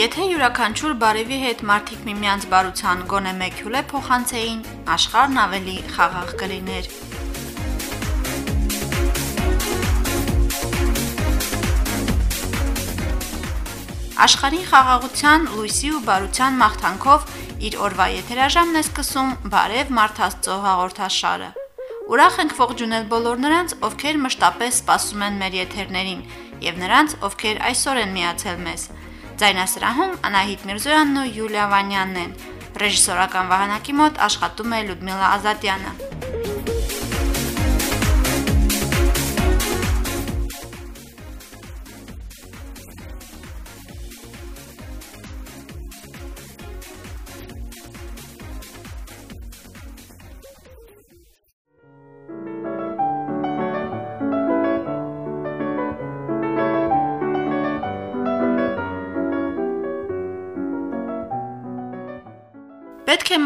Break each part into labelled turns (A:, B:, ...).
A: Եթե յուրաքանչյուր բարևի հետ մարդիկ միմյանց բարության գոնե մեկ հյուլ է փոխանցեին, աշխարհն ավելի խաղաղ կլիներ: Աշխարհի խաղաղության, լույսի ու բարության մաղթանքով իր օրվա եթերաժամն է սկսում «Բարև Մարդ Աստծո» հաղորդաշարը: Ուրախ ենք ողջունել բոլոր նրանց, ովքեր մշտապես սպասում են մեր եթերներին եւ նրանց, ովքեր այսօր են միացել մեզ: Ձայնասրահում Անահիտ Միրզոյանն ու Յուլիա Վանյանն են, ռեժիսորական վահանակի մոտ աշխատում է Լյուդմիլա Ազատյանը: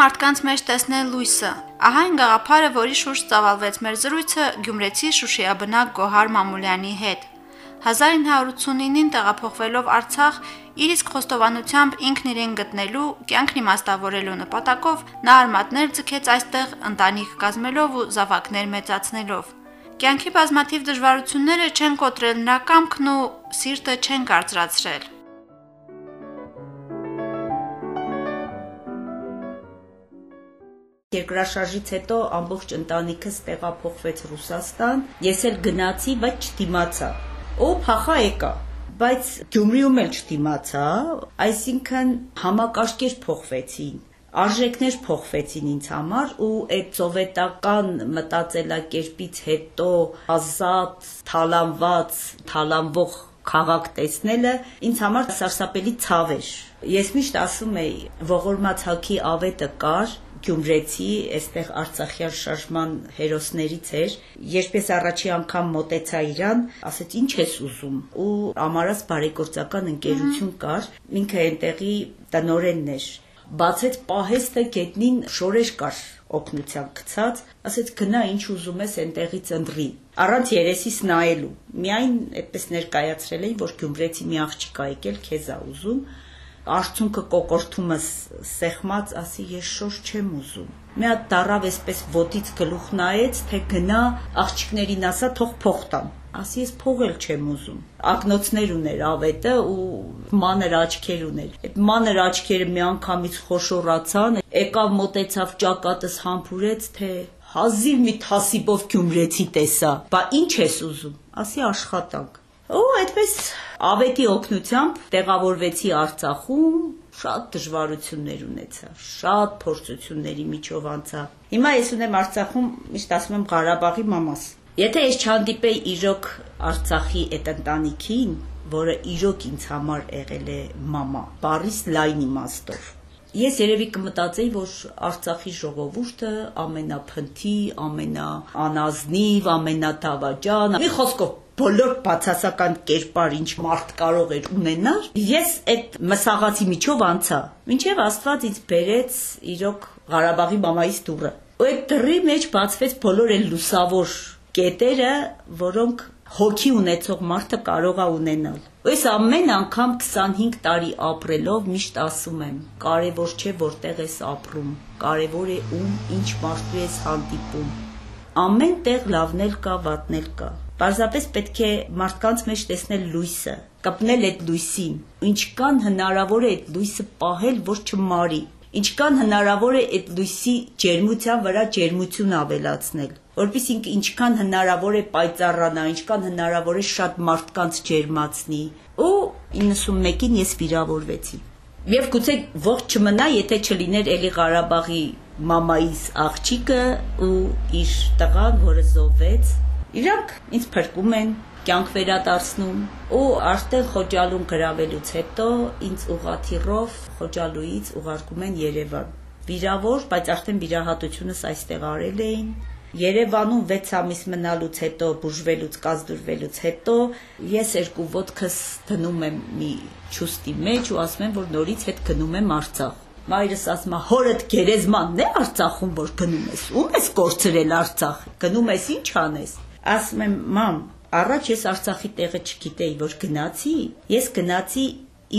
A: մարդկանց մեջ տեսնել լույսը: Ահա այն գաղափարը, որի շուրջ ծավալվեց մեր զրույցը գյումրեցի Շուշիաբնակ Գոհար Մամուլյանի հետ: 1989-ին տեղափոխվելով Արցախ, իր իսկ խոստովանությամբ ինքն իրեն գտնելու, կյանքն իմաստավորելու նպատակով նա արմատներ ձգեց այստեղ ընտանիք կազմելով ու զավակներ մեծացնելով: Կյանքի բազմաթիվ դժվարությունները չեն կոտրել նրա կամքն ու սիրտը չեն կարծրացրել:
B: Երկրաշարժից հետո ամբողջ ընտանիքս տեղափոխվեց Ռուսաստան, ես էլ գնացի, բայց չդիմացա: Օ, փախա եկա: Բայց Գյումրիում էլ չդիմացա: Այսինքն համակարգեր փոխվեցին, արժեքներ փոխվեցին ինձ համար ու այդ սովետական մտածելակերպից հետո ազատ, թալանված, թալանվող քաղաք տեսնելը ինձ համար սարսափելի ցավ էր: Ես միշտ ասում էի՝ ողորմած Հագի ավետը կար, գյումրեցի, այստեղ արցախյան շարժման հերոսներից էր: Երբ ես առաջին անգամ մոտեցա իրան, ասեց՝ ի՞նչ ես ուզում: Ամառած բարեգործական ընկերություն կար, ինքը այնտեղի տնօրենն էր: Բացեց պահեստը, գետնին շորեր կար օգնության գցած, ասեց՝ գնա ինչ ուզում ես էնտեղից ընտրի: Առանց երեսիս նայելու: Միայն այդպես ներկայացրել էի, որ գյումրեցի մի աղջիկ ա եկել, քեզ ա ուզում: Արցունքը կոկորդումս սեղմած, ասի՝ ես շոր չեմ ուզում: Մի հատ դառավ էսպես ոտից գլուխ նայեց, թե գնա աղջիկներին ասա թող փող տան: Ասի՝ ես փող էլ չեմ ուզում: Ակնոցներ ուներ ավետը ու մանր աչքեր ուներ: Էդ մանր աչքերը միանգամից խոշորացան, եկավ մոտեցավ ճակատս համբուրեց, թե հազիվ մի թասիբով գյումրեցի տեսա: Բա ի՞նչ ես ուզում: Ասի՝ աշխատանք: Այդպես ավետի օգնությամբ տեղավորվեցի Արցախում, շատ դժվարություններ ունեցա, շատ փորձությունների միջով անցա: Հիմա ես ունեմ Արցախում, միշտ ասում եմ Ղարաբաղի մամաս: Եթե ես չհանդիպեի իրոք Արցախի այդ ընտանիքին, որը իրոք ինձ համար եղել է մամա, բառիս լայն իմաստով: Ես երևի կմտածեի, որ Արցախի ժողովուրդը ամենափնթի, ամենաանազնիվ, ամենադավաճան, մի խոսքով բոլոր բացասական կերպար, ինչ մարդ կարող էր ունենալ, ես այդ մսաղացի միջով անցա: Մինչև Աստված ինձ բերեց իրոք Ղարաբաղի մամայիս դուռը: Ու այդ դռի մեջ բացվեց բոլոր այն լուսավոր կետերը, որոնք հոգի ունեցող մարդը կարող ա ունենալ: Ես ամեն անգամ 25 տարի ապրելով միշտ ասում եմ՝ կարևոր չէ որտեղ ես ապրում, կարևոր է ում, ինչ մարդու ես հանդիպում: Ամեն տեղ լավն էլ կա, վատն էլ կա: Պարզապես պետք է մարդկանց մեջ տեսնել լույսը, կպնել այդ լույսին, ինչքան հնարավոր է այդ լույսը պահել, որ չմարի, ինչքան հնարավոր է այդ լույսի ջերմության վրա ջերմություն ավելացնել, որպեսզի ինչքան հնարավոր է պայծառանա, ինչքան հնարավոր է շատ մարդկանց ջերմացնի: Ու 91-ին ես վիրավորվեցի: Եվ գուցե ողջ չմնա, եթե չլիներ էլի Ղարաբաղի մամայիս աղջիկը ու իր տղան, որը զոհվեց: Իրանք ինձ փրկում են, կյանք վերադարձնում: Ու արդեն Խոջալուն գրավելուց հետո ինձ ուղղաթիռով Խոջալույից ուղարկում են Երևան: Վիրավոր, բայց արդեն վիրահատությունս այստեղ արել էին: Երևանում 6 ամիս մնալուց հետո, բուժվելուց, կազդուրվելուց հետո ես երկու ոտքս դնում եմ մի չուստի մեջ ու ասում եմ, որ նորից հետ գնում եմ Արցախ: Մայրս ասում է հորդ գերեզմանն է Արցախում որ գնում ես։ Ում ես կորցրել Արցախ։ Գնում ես ինչ անես։ Ասում եմ մամ, առաջ ես Արցախի տեղը չգիտեի որ գնացի։ Ես գնացի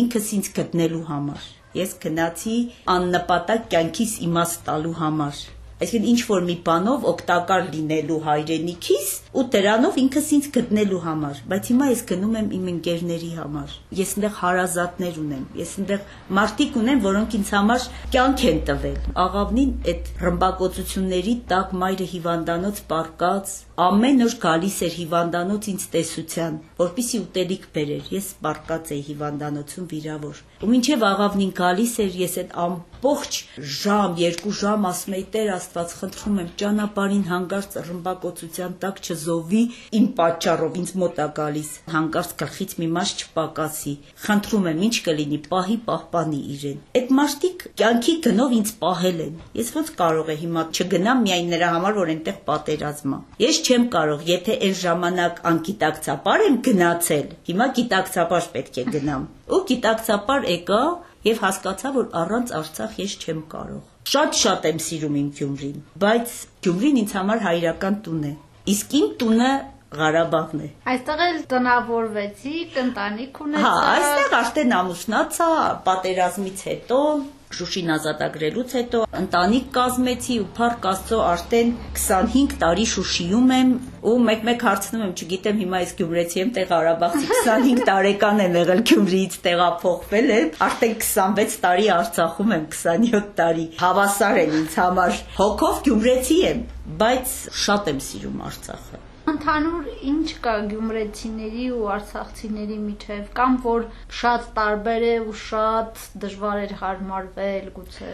B: ինքս ինձ գտնելու համար։ Ես գնացի աննպատակ կյանքիս իմաստ տալու համար այսինքն ինչ որ մի բանով օգտակար լինելու հայրենիքիս ու դրանով ինքս ինձ գտնելու համար, բայց հիմա ես գնում եմ իմ ընկերների համար։ Ես այնտեղ հարազատներ ունեմ, ես այնտեղ մարդիկ ունեմ, որոնք ինձ համար կյանք են տվել։ Աղավնին այդ ռմբակոծությունների տակ մայրը հիվանդանոց պարկած, ամեն օր գալիս էր հիվանդանոց ինձ տեսության, որpիսի ուտելիք բերեր։ Ես պարկած էի հիվանդանոցում վիրավոր։ Ու մինչև աղավնին գալիս էր, ես այդ ամբողջ ժամ, երկու ժամ ասում էի Տեր Աստված, խնդրում եմ, ճանապարհին հանգարց ռմբակոծության տակ չզովի իմ պատճառով ինձ մոտ է գալիս։ Հանգարց գլխից մի մաս չպակասի։ Խնդրում եմ, ինչ կլինի, պահի պահպանի իրեն։ Այդ մարտիկ կյանքի գնով ինձ պահել են։ Ես ոնց կարող եմ հիմա չգնամ միայն նրա համար, որ այնտեղ պատերազմ է։ Ես չեմ կարող, եթե այն ժամանակ անկիտակցաբար եմ գնացել, հիմա գիտակցաբար պետք է գնամ։ Ու գիտակցաբար եկա եւ հասկացա, որ առանց Արցախ ես չեմ կարող։ Շատ-շատ եմ սիրում իմ Գյումրին, բայց Գյումրին ինձ համար հայրական տուն է։ Իսկ իմ տունը Ղարաբաղն է։
A: Այստեղ էլ տնավորվեցի, ընտանիք ունեցա։
B: Հա, այստեղ արդեն ամուսնացա պատերազմից հետո, Շուշին ազատագրելուց հետո ընտանիք կազմեցի ու փառք Աստծո արդեն 25 տարի Շուշիում եմ ու մեկ-մեկ հարցնում եմ, չգիտեմ հիմա ես Գյումրեցի եմ, տեղ Արաբաղցի 25 տարեկան եմ եղել Գյումրիից տեղափոխվել եմ, արդեն 26 տարի Արցախում եմ, 27 տարի։ Հավասար են ինձ համար։ Հոգով Գյումրեցի եմ, բայց շատ եմ սիրում Արցախը։
A: Ընդհանուր ինչ կա գյումրեցիների ու արցախցիների միջև կամ որ շատ տարբեր է ու շատ դժվար է հարմարվել գուցե։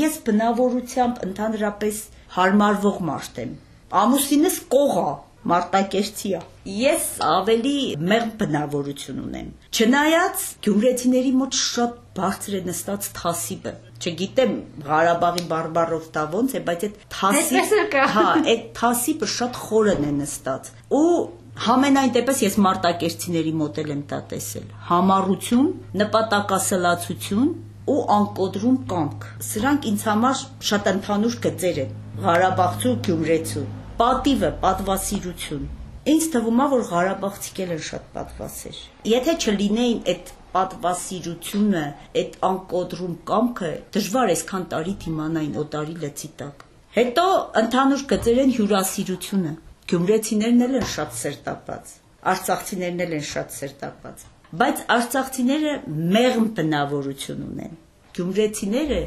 B: Ես բնավորությամբ ընդհանրապես հարմարվող մարդ եմ։ Ամուսինս կողա, Մարտակերտիա։ Ես ավելի մեղմ բնավորություն ունեմ։ Չնայած գյումրեցիների մոտ շատ բարձր է նստած թասիբը։ Չգիտեմ Ղարաբաղի բարբարով դա ոնց է, բայց այդ թասիբ, հա, այդ թասիբը շատ խորն է նստած։ Ու Համենայն դեպս ես մարտակերտիների մոդել եմ դա տեսել։ Համառություն, նպատակասլացություն ու անկոդրում կամք։ Սրանք ինձ համար շատ ընդհանուր գծեր են։ Ղարաբաղցու, Գյումրեցու պատիվը, պատվասիրություն։ Ինձ թվում է, որ Ղարաբաղցիք են շատ պատվասեր։ Եթե չլինեին այդ պատվասիրությունը, այդ անկոդրում կամքը, դժվար է սքան տարի դիմանային օտարի լծի տակ։ Հետո ընդհանուր գծեր են հյուրասիրությունը։ Գյումրեցիներն էլ են շատ սերտապած, արցախցիներն էլ են շատ սերտապած, բայց արցախցիները մեղմ բնավորություն ունեն։ Գյումրեցիները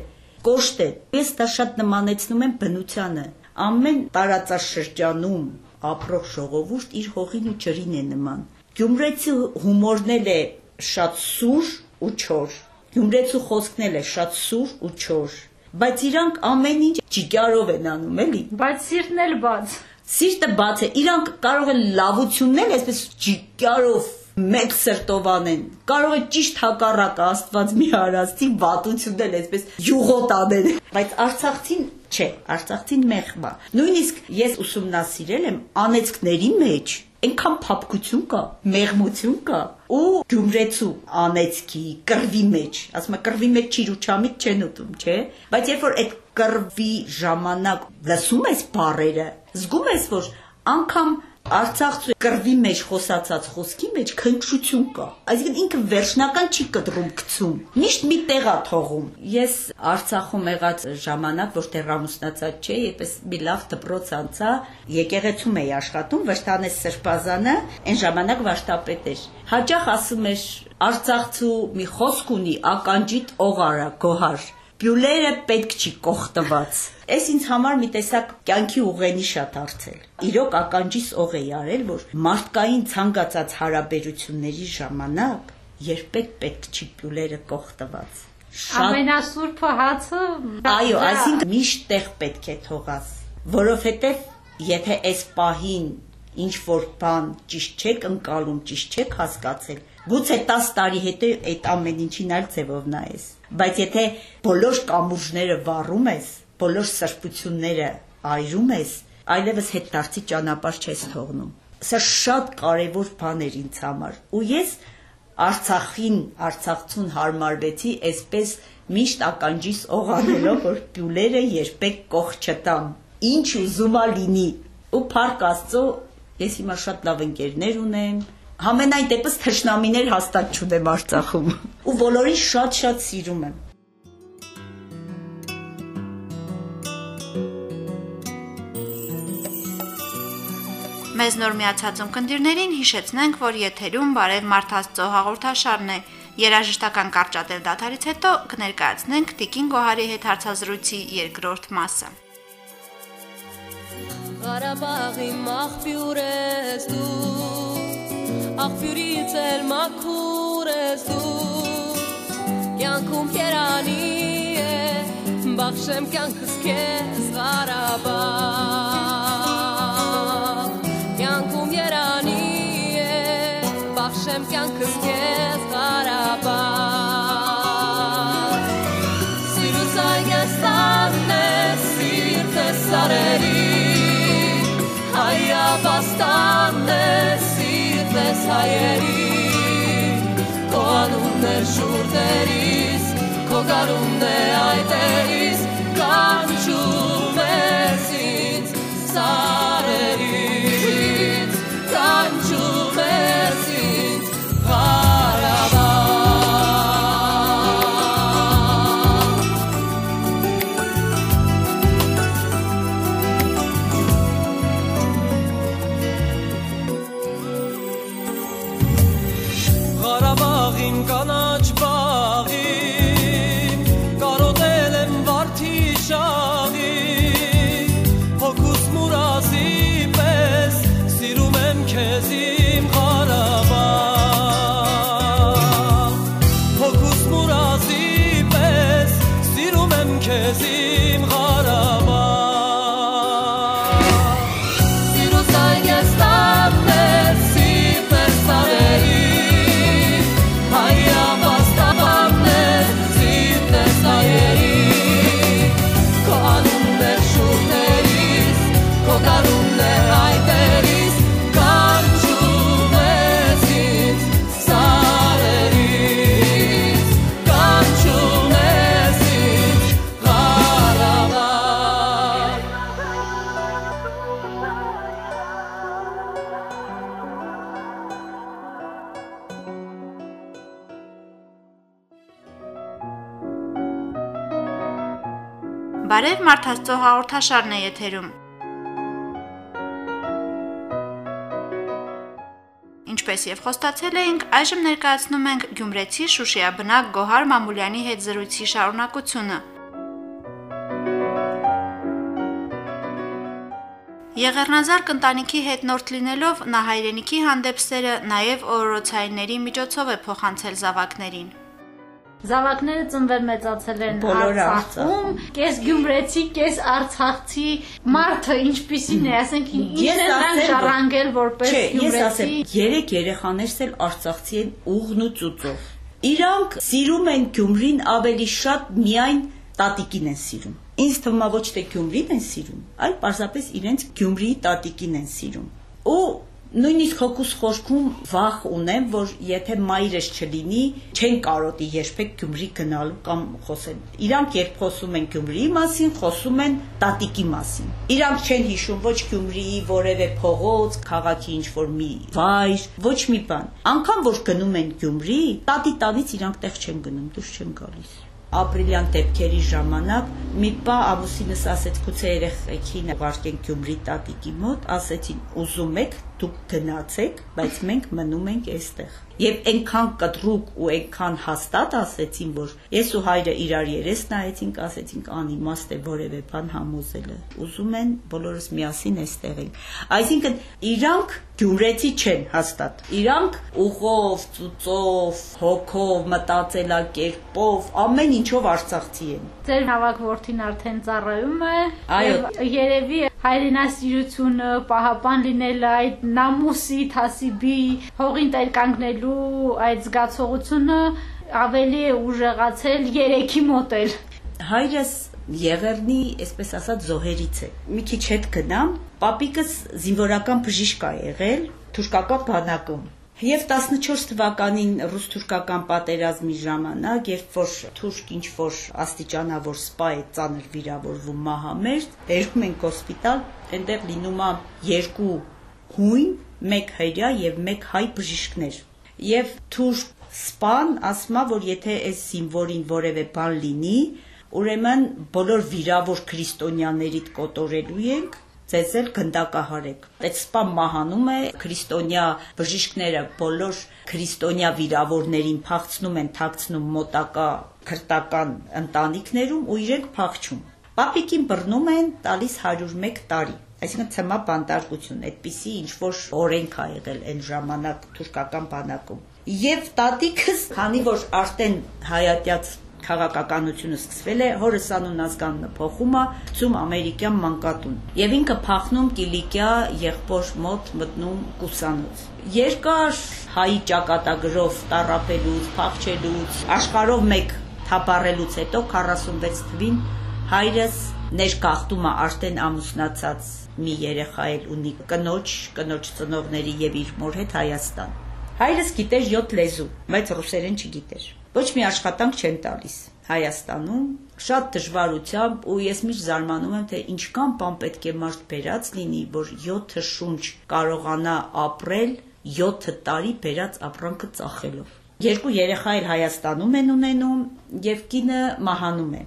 B: կոշտ է։ Ես դա շատ նմանեցնում եմ բնությանը ամեն տարածաշրջանում ապրող ժողովուրդ իր հողին ու ջրին է նման։ Գյումրեցի հումորն էլ է շատ սուր ու չոր։ Գյումրեցու խոսքն էլ է շատ սուր ու չոր։ Բայց իրանք ամեն ինչ ճիգարով են անում, էլի։
A: Բայց սիրտն էլ բաց։
B: Սիրտը բաց է։ Իրանք կարող են լավությունն էլ այսպես ճիգարով մեկ սրտով անեն։ Կարող է ճիշտ հակառակը Աստված մի արածի վատությունն էլ այսպես յուղոտ անել։ Բայց Արցախցին չէ, Արցախցին մեղմ է։ Նույնիսկ ես ուսումնասիրել եմ անեծքների մեջ այնքան փափկություն կա, մեղմություն կա ու գյումրեցու անեծքի կրվի մեջ, ասում եմ կրվի մեջ ճիրուչամիտ չեն ուտում, չէ՞, բայց երբ որ այդ կրվի ժամանակ լսում ես բառերը, զգում ես որ անգամ Արցախցու կրվի մեջ խոսացած խոսքի մեջ քնքշություն կա։ Այսինքն ինքը վերջնական չի կտրում գցում։ Միշտ մի տեղ է թողում։ Ես Արցախում եղած ժամանակ, որտեղ ամուսնացած չէի, եպես մի լավ դպրոց անցա, եկեղեցում էի աշխատում, Վշտանես Սրբազանը, այն ժամանակ վաշտապետ էր։ Հաճախ ասում էր Արցախցու մի խոսք ունի ականջիտ օղարա, գոհար Բյուլերը պետք չի կողտված։ Այս ինձ համար մի տեսակ կյանքի ուղենիշ է դարձել։ Իրոք ականջիս օղ էի արել, որ մարդկային ցանկացած հարաբերությունների ժամանակ երբեք պետք չի բյուլերը կողտված։
A: Ամենասուրբը հացը
B: Այո, այսինքն միշտ տեղ պետք է թողած, որովհետև եթե այս պահին ինչ որ բան ճիշտ չեք ընկալում, ճիշտ չեք հասկացել, գուցե 10 տարի հետո այդ ամեն ինչին այլ ձևով նայես Բայց եթե բոլոր կամուրջները վառում ես, բոլոր սրբությունները այրում ես, այլևս հետ դարձի ճանապարհ չես թողնում։ Սա շատ կարևոր բան էր ինձ համար։ Ու ես Արցախին, Արցախցուն հարմարվեցի այսպես միշտ ականջիս օղանելով, որ գյուլերը երբեք կող չտամ։ Ինչ ուզում ա լինի։ Ու փառք Աստծո, ես հիմա շատ լավ ընկերներ ունեմ, Համենայն դեպս թշնամիներ հաստատ չունեմ Արցախում։ Ու բոլորին շատ-շատ սիրում եմ։
A: Մեզ նոր միացած ունկնդիրներին հիշեցնենք, որ եթերում բարև Մարթաստո հաղորդաշարն է։ Երաժշտական կարճատև դաթարից հետո կներկայացնենք Տիկին Գոհարի հետ հարցազրույցի երկրորդ մասը։
C: Ղարաբաղի մախբյուր ես դու Աղբյուրից էլ մաքուր ես դու Կյանքում կերանի է Բախշեմ կյանքս կեզ Ղարաբաղ եմ կյանքս քեզ Ղարաբաղ Սիրուս այգեստանն է սիրտը սարերի Հայաբաստանն է սիրտես հայերի Քո անուններ շուրդերիս Քո գարունն է այդերիս Կանչում ես ինձ սարերից
A: Բարև Մարթաստո հաղորդաշարն է եթերում։ Ինչպես եւ խոստացել էինք, այժմ ներկայացնում ենք Գյումրեցի Շուշիաբնակ Գոհար Մամուլյանի հետ զրույցի շարունակությունը։ Եղեռնազարկ ընտանիքի հետ նորդ լինելով նա հայրենիքի հանդեպ սերը նաև օրորոցայինների միջոցով է փոխանցել զավակներին։
D: Զավակները ծնվել մեծացել են Արցախում, կես գյումրեցի, կես արցախցի մարդը ինչպիսին է, ասենք ինչ են նրանք ժառանգել որպես գյումրեցի։
B: ես ասեմ, երեք երեխաներս էլ արցախցի են ուղն ու ծուծով։ Իրանք սիրում են Գյումրին ավելի շատ միայն տատիկին են սիրում։ Ինձ թվում է ոչ թե Գյումրին են սիրում, այլ պարզապես իրենց Գյումրիի տատիկին են սիրում։ Ու Նույնիսկ հոգուս խորքում վախ ունեմ, որ եթե մայրս չլինի, չեն կարոտի երբեք Գյումրի գնալ կամ խոսել։ Իրանք երբ խոսում են Գյումրիի մասին, խոսում են տատիկի մասին։ Իրանք չեն հիշում ոչ Գյումրիի որևէ փողոց, քաղաքի ինչ որ մի վայր, ոչ մի բան։ Անկամ որ գնում են Գյումրի, տատի տանից իրանք տեղ չեն գնում, դուրս չեն գալիս ապրիլյան դեպքերի ժամանակ մի պա ամուսինս ասեց գուցե երեխեքին ուղարկենք Գյումրի տատիկի մոտ, ասեցին ուզում եք դուք գնացեք, բայց մենք մնում ենք այստեղ։ Եվ այնքան կտրուկ ու այնքան հաստատ ասեցին, որ ես ու հայրը իրար երես նայեցինք, ասեցինք անիմաստ է որևէ բան համոզելը։ Ուզում են բոլորս միասին այստեղ ենք։ Այսինքն իրանք գյուրեցի չեն հաստատ։ Իրանք ուղով, ծուծով, հոգով, մտածելակերպով, ամեն ինչով արցախցի են։
D: Ձեր հավաք որդին արդեն ծառայում է։ Այո։ Երևի հայրենասիրությունը, պահապան լինելը այդ նամուսի, թասիբի, հողին տեր կանգնելու այդ զգացողությունը ավելի է ուժեղացել երեքի մոտել։
B: Հայրս Եղեռնի, այսպես ասած, զոհերից է։ Մի քիչ հետ գնամ, պապիկս զինվորական բժիշկ է եղել թուրքական բանակում։ Եվ 14 թվականին ռուս-թուրքական պատերազմի ժամանակ, երբ որ թուրք ինչ որ աստիճանավոր սպա է ծանր վիրավորվում մահամերձ, բերում են հոսպիտալ, այնտեղ լինում է երկու հույն, մեկ հրյա եւ մեկ հայ բժիշկներ։ Եվ թուրք սպան ասում է, որ եթե այս զինվորին որևէ բան լինի, ուրեմն բոլոր վիրավոր քրիստոնյաներիդ կոտորելու ենք ձեզ էլ գնդակահարեք։ Այդ սպա մահանում է, քրիստոնյա բժիշկները բոլոր քրիստոնյա վիրավորներին փախցնում են, թաքցնում մոտակա քրտական ընտանիքներում ու իրենք փախչում։ Պապիկին բռնում են տալիս 101 տարի այսինքն ցմա բանտարկություն, այդպիսի ինչ որ օրենք ա եղել այն ժամանակ թուրքական բանակում։ Եվ տատիկս, քանի որ արդեն հայատյաց քաղաքականությունը սկսվել է, հորս անուն ազգանունը փոխում է, ցում ամերիկյան մանկատուն։ Եվ ինքը փախնում Կիլիկիա եղբոր մոտ մտնում Կուսանոց։ Երկար հայի ճակատագրով տարապելուց, փախչելուց, աշխարհով մեկ թափառելուց հետո 46 թվին հայրս ներկախտում է արդեն ամուսնացած մի երեխա էլ ունի կնոջ, կնոջ ծնողների եւ իր մոր հետ Հայաստան։ Հայրս գիտեր 7 լեզու, բայց ռուսերեն չգիտեր ոչ մի աշխատանք չեն տալիս Հայաստանում շատ դժվարությամբ ու ես միշտ զարմանում եմ թե ինչքան բան պետք է մարդ բերած լինի որ 7 շունչ կարողանա ապրել 7 տարի բերած ապրանքը ծախելով երկու երեխա էլ Հայաստանում են ունենում եւ կինը մահանում է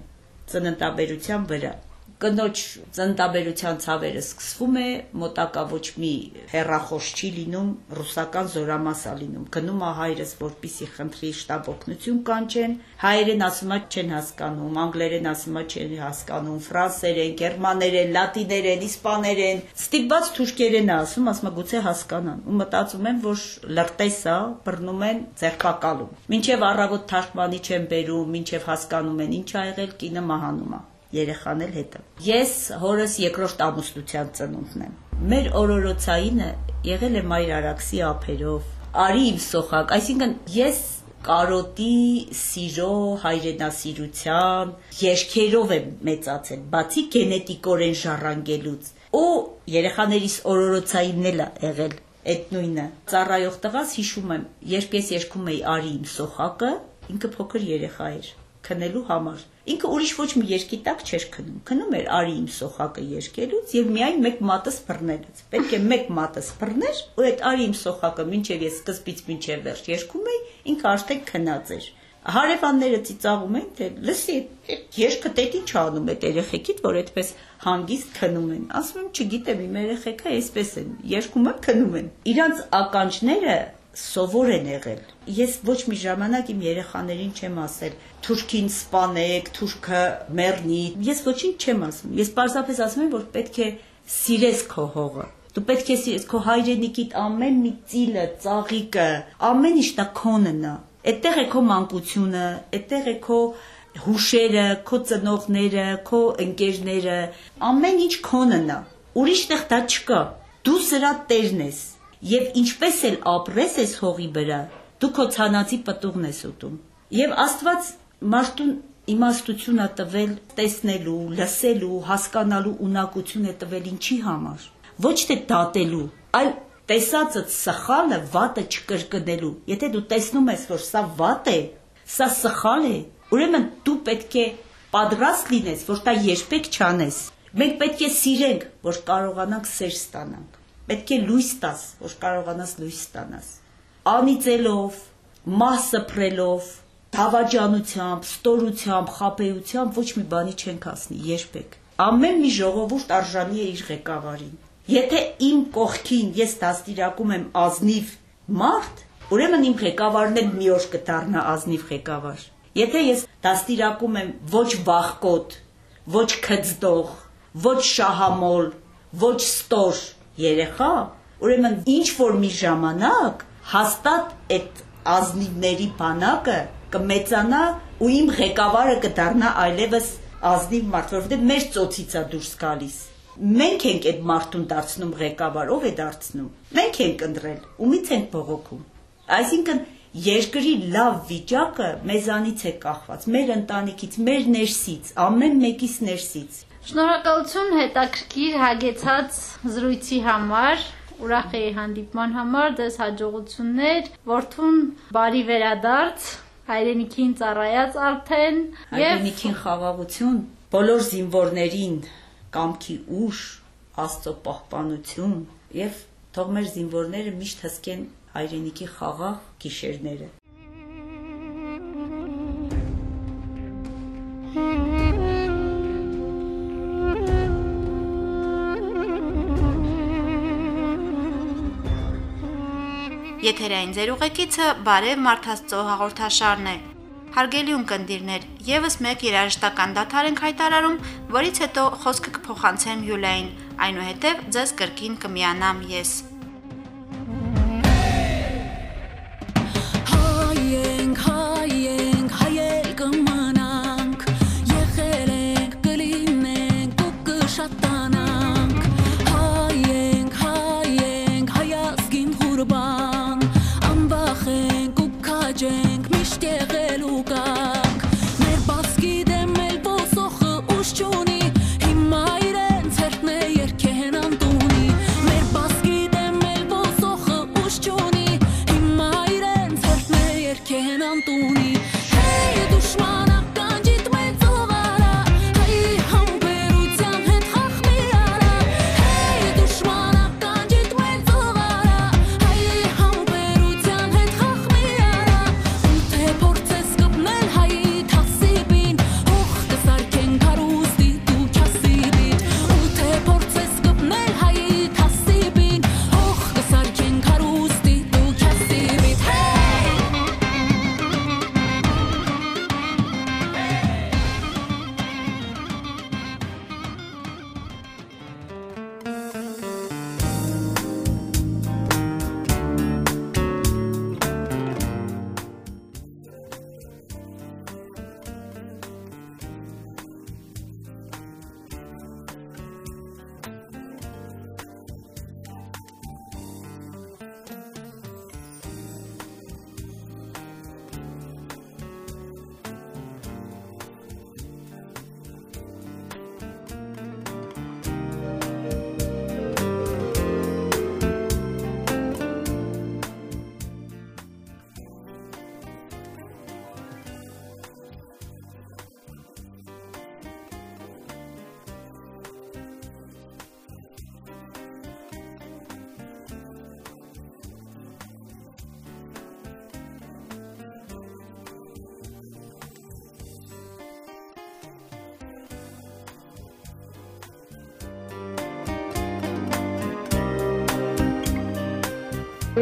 B: ծննդաբերության վրա կնոջ ծննդաբերության ցավերը սկսվում է մոտակա ոչ մի հերախոս չի լինում ռուսական զորամասա լինում գնում է հայրս որպիսի խնդրի շտաբ օգնություն կանչեն հայերեն ասում է չեն հասկանում անգլերեն ասում է չեն հասկանում ֆրանսերեն գերմաներեն լատիներեն իսպաներեն ստիպված թուրքերեն ասում ասում է գուցե հասկանան ու մտածում են որ լրտեսա բռնում են ձերբակալում մինչև առավոտ թարգմանի չեն բերում մինչև հասկանում են ինչ ա եղել կինը մահանում է երեխան էլ հետը։ Ես հորս երկրորդ ամուսնության ծնունդն եմ։ Մեր օրորոցայինը եղել է Մայր Արաքսի ափերով, արի իմ սոխակ, այսինքն ես կարոտի, սիրո, հայրենասիրության, երկերով եմ մեծացել, բացի գենետիկորեն ժառանգելուց։ Ու երեխաներիս օրորոցայինն էլ եղել այդ նույնը։ Ծառայող տղաս հիշում եմ, երբ ես երգում էի արի իմ սոխակը, ինքը փոքր երեխա էր քնելու համար։ Ինքը ուրիշ ոչ մի երկի տակ չէր քնում։ Քնում էր արի իմ սոխակը երկելուց եւ միայն մեկ մատս բռնելուց։ Պետք է մեկ մատս բռներ, ու այդ արի իմ սոխակը մինչեւ ես սկզբից մինչեւ վերջ երկում էի, ինքը արդեն քնած էր։ Հարևանները ծիծաղում են, թե լսի, երկը տետ ինչ անում է երեխեքիդ, որ այդպես հանգիստ քնում են։ Ասում եմ, չգիտեմ, իմ երեխեքը այսպես են, երկում են, քնում են։ Իրանց ականջները սովոր են եղել։ Ես ոչ մի ժամանակ իմ երեխաներին չեմ ասել թուրքին սպանեք, թուրքը մեռնի։ Ես ոչինչ չեմ ասում։ Ես պարզապես ասում եմ, որ պետք է սիրես քո հողը։ Դու պետք է սիրես քո հայրենիքիդ ամեն մի ծիլը, ծաղիկը, ամեն ինչ դա քոնն է։ Այդտեղ է քո մանկությունը, այդտեղ է քո հուշերը, քո ծնողները, քո ընկերները, ամեն ինչ քոնն է։ Ուրիշտեղ դա չկա։ Դու սրա տերն ես եւ ինչպես էլ ապրես այս հողի վրա, դու քո ցանածի պտուղն ես ուտում։ Եվ Աստված մարդուն իմաստություն է տվել տեսնելու, լսելու, հասկանալու ունակություն է տվել ինչի համար։ Ոչ թե դատելու, այլ տեսածը սխալը վատը չկրկնելու։ Եթե դու տեսնում ես, որ սա վատ է, սա սխալ է, ուրեմն դու պետք է պատրաստ լինես, որ դա երբեք չանես։ Մենք պետք է սիրենք, որ կարողանանք սեր ստանանք պետք է լույս տաս, որ կարողանաս լույս ստանաս։ Անիծելով, մասսփրելով, դավաճանությամբ, ստորությամբ, խապեությամբ ոչ մի բանի չենք հասնի երբեք։ Ամեն մի ժողովուրդ արժանի է իր ղեկավարին։ Եթե իմ կողքին ես դաստիարակում եմ ազնիվ մարդ, ուրեմն իմ ղեկավարն էլ մի օր կդառնա ազնիվ ղեկավար։ Եթե ես դաստիարակում եմ ոչ վախկոտ, ոչ քծդող, ոչ շահամոլ, ոչ ստոր, երեխա, ուրեմն ինչ որ մի ժամանակ հաստատ այդ ազնիվների բանակը կմեծանա ու իմ ղեկավարը կդառնա այլևս ազնիվ մարդ, որովհետև մեր ծոցից է դուրս գալիս։ Մենք ենք այդ մարդուն դարձնում ղեկավար, ով է դարձնում։ Մենք ենք ընտրել, ումից ենք բողոքում։ Այսինքն երկրի լավ վիճակը մեզանից է կախված, մեր ընտանիքից, մեր ներսից, ամեն մեկից ներսից։
D: Շնորհակալություն հետաքրքիր հագեցած զրույցի համար ուրախ էի հանդիպման համար, ձեզ հաջողություններ, որդուն բարի վերադարձ, հայրենիքին ծառայած արդեն
B: հայրենիքին խաղաղություն, բոլոր զինվորներին կամքի ուժ, Աստծո պահպանություն եւ թող մեր զինվորները միշտ հսկեն հայրենիքի խաղաղ գիշերները։
C: Եթերային ձեր ուղեկիցը Բարև Մարթաստո հաղորդաշարն է։ Հարգելի ունկնդիրներ, եւս մեկ երաժշտական դաթար ենք հայտարարում, որից հետո խոսքը կփոխանցեմ Յուլային, այնուհետև ձեզ կրկին կմիանամ ես։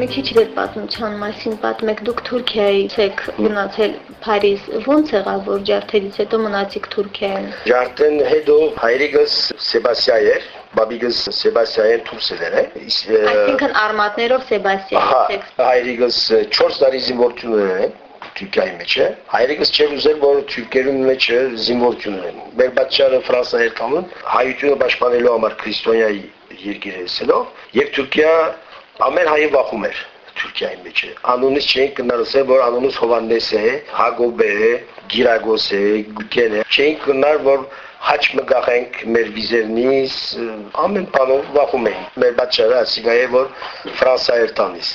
E: Մի քիչ դեր պատմության մասին պատմեք, դուք Թուրքիայից եք գնացել Փարիզ, ո՞նց եղավ, որ ջարդելից հետո մնացիք Թուրքիայում։
F: Ջարդեն հետո հայրիկս Սեբաստիա էր, բաբիկս Սեբաստիայեն Թուրքսեր է։
E: Այսինքն արմատներով Սեբաստիա
F: եք։ Հայրիկս 4 տարի զինվորություն ունեն Թուրքիայի մեջ է։ Հայրիկս չէր ուզել, որ թուրքերուն մեջ զինվորություն ունեն։ Մեր բացառը Ֆրանսա էր կանում, հայությունը պաշտպանելու համար քրիստոնյայի երկիր էսելով, եւ Թուրքիա ամեն հայը վախում էր Թուրքիայի մեջ Անունից չէին կնարսել, որ անունս Հովաննես է, Հագոբ է, Գիրագոս է, Գուկեն է։ Չէին կնար, որ հաճ մգախենք մեր վիզերնից, ամեն բանով վախում էին։ Մեր բացառը ասիկա է, որ Ֆրանսա էր տանից։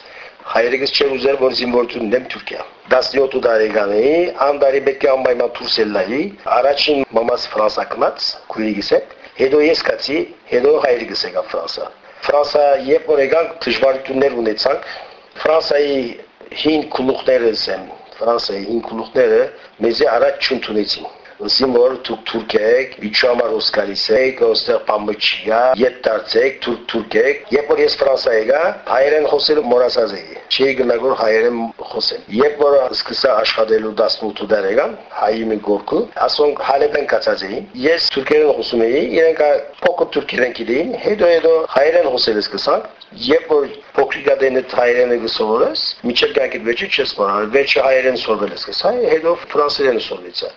F: Հայրիկս չէր ուզել, որ զինվորություն դեմ Թուրքիա։ 17 տարեկան էի, անդարի պետք է անպայման դուրս ելնայի։ Առաջին մամաս Ֆրանսա գնաց, քույրիկս հետ, հետո ես կացի, հետո հայրիկս եկավ Ֆրանսա։ Ֆրանսա երբ որ եկանք դժվարություններ ունեցանք, Ֆրանսայի հին գլուխները ասեմ, Ֆրանսայի հին գլուխները մեզի առաջ չընդունեցին զինվոր թուրք թուրք եք, իջամար օսկարիս եք, ոստեղ պամուչիա, ետ դարձեք, թուրք թուրք եք։ Երբ որ ես Ֆրանսա եկա, հայերեն խոսելը մոռացած էի։ Չի գնագոր հայերեն խոսեմ։ Երբ որ սկսա աշխատելու 18 տարեկան, հայի մի գործը, ասոնք հալեբեն կացած էին։ Ես թուրքերեն խոսում էի, իրենք փոքր թուրքերեն գիտեին, հետո հետո հայերեն խոսել սկսանք։ Երբ որ փոքրիկադենը հայերենը գսովորես, միջև գանքիդ վեճը չես մոռանալ, վեճը հայերեն սովորել սկսա, հետո ֆրանսերեն սովորեցա։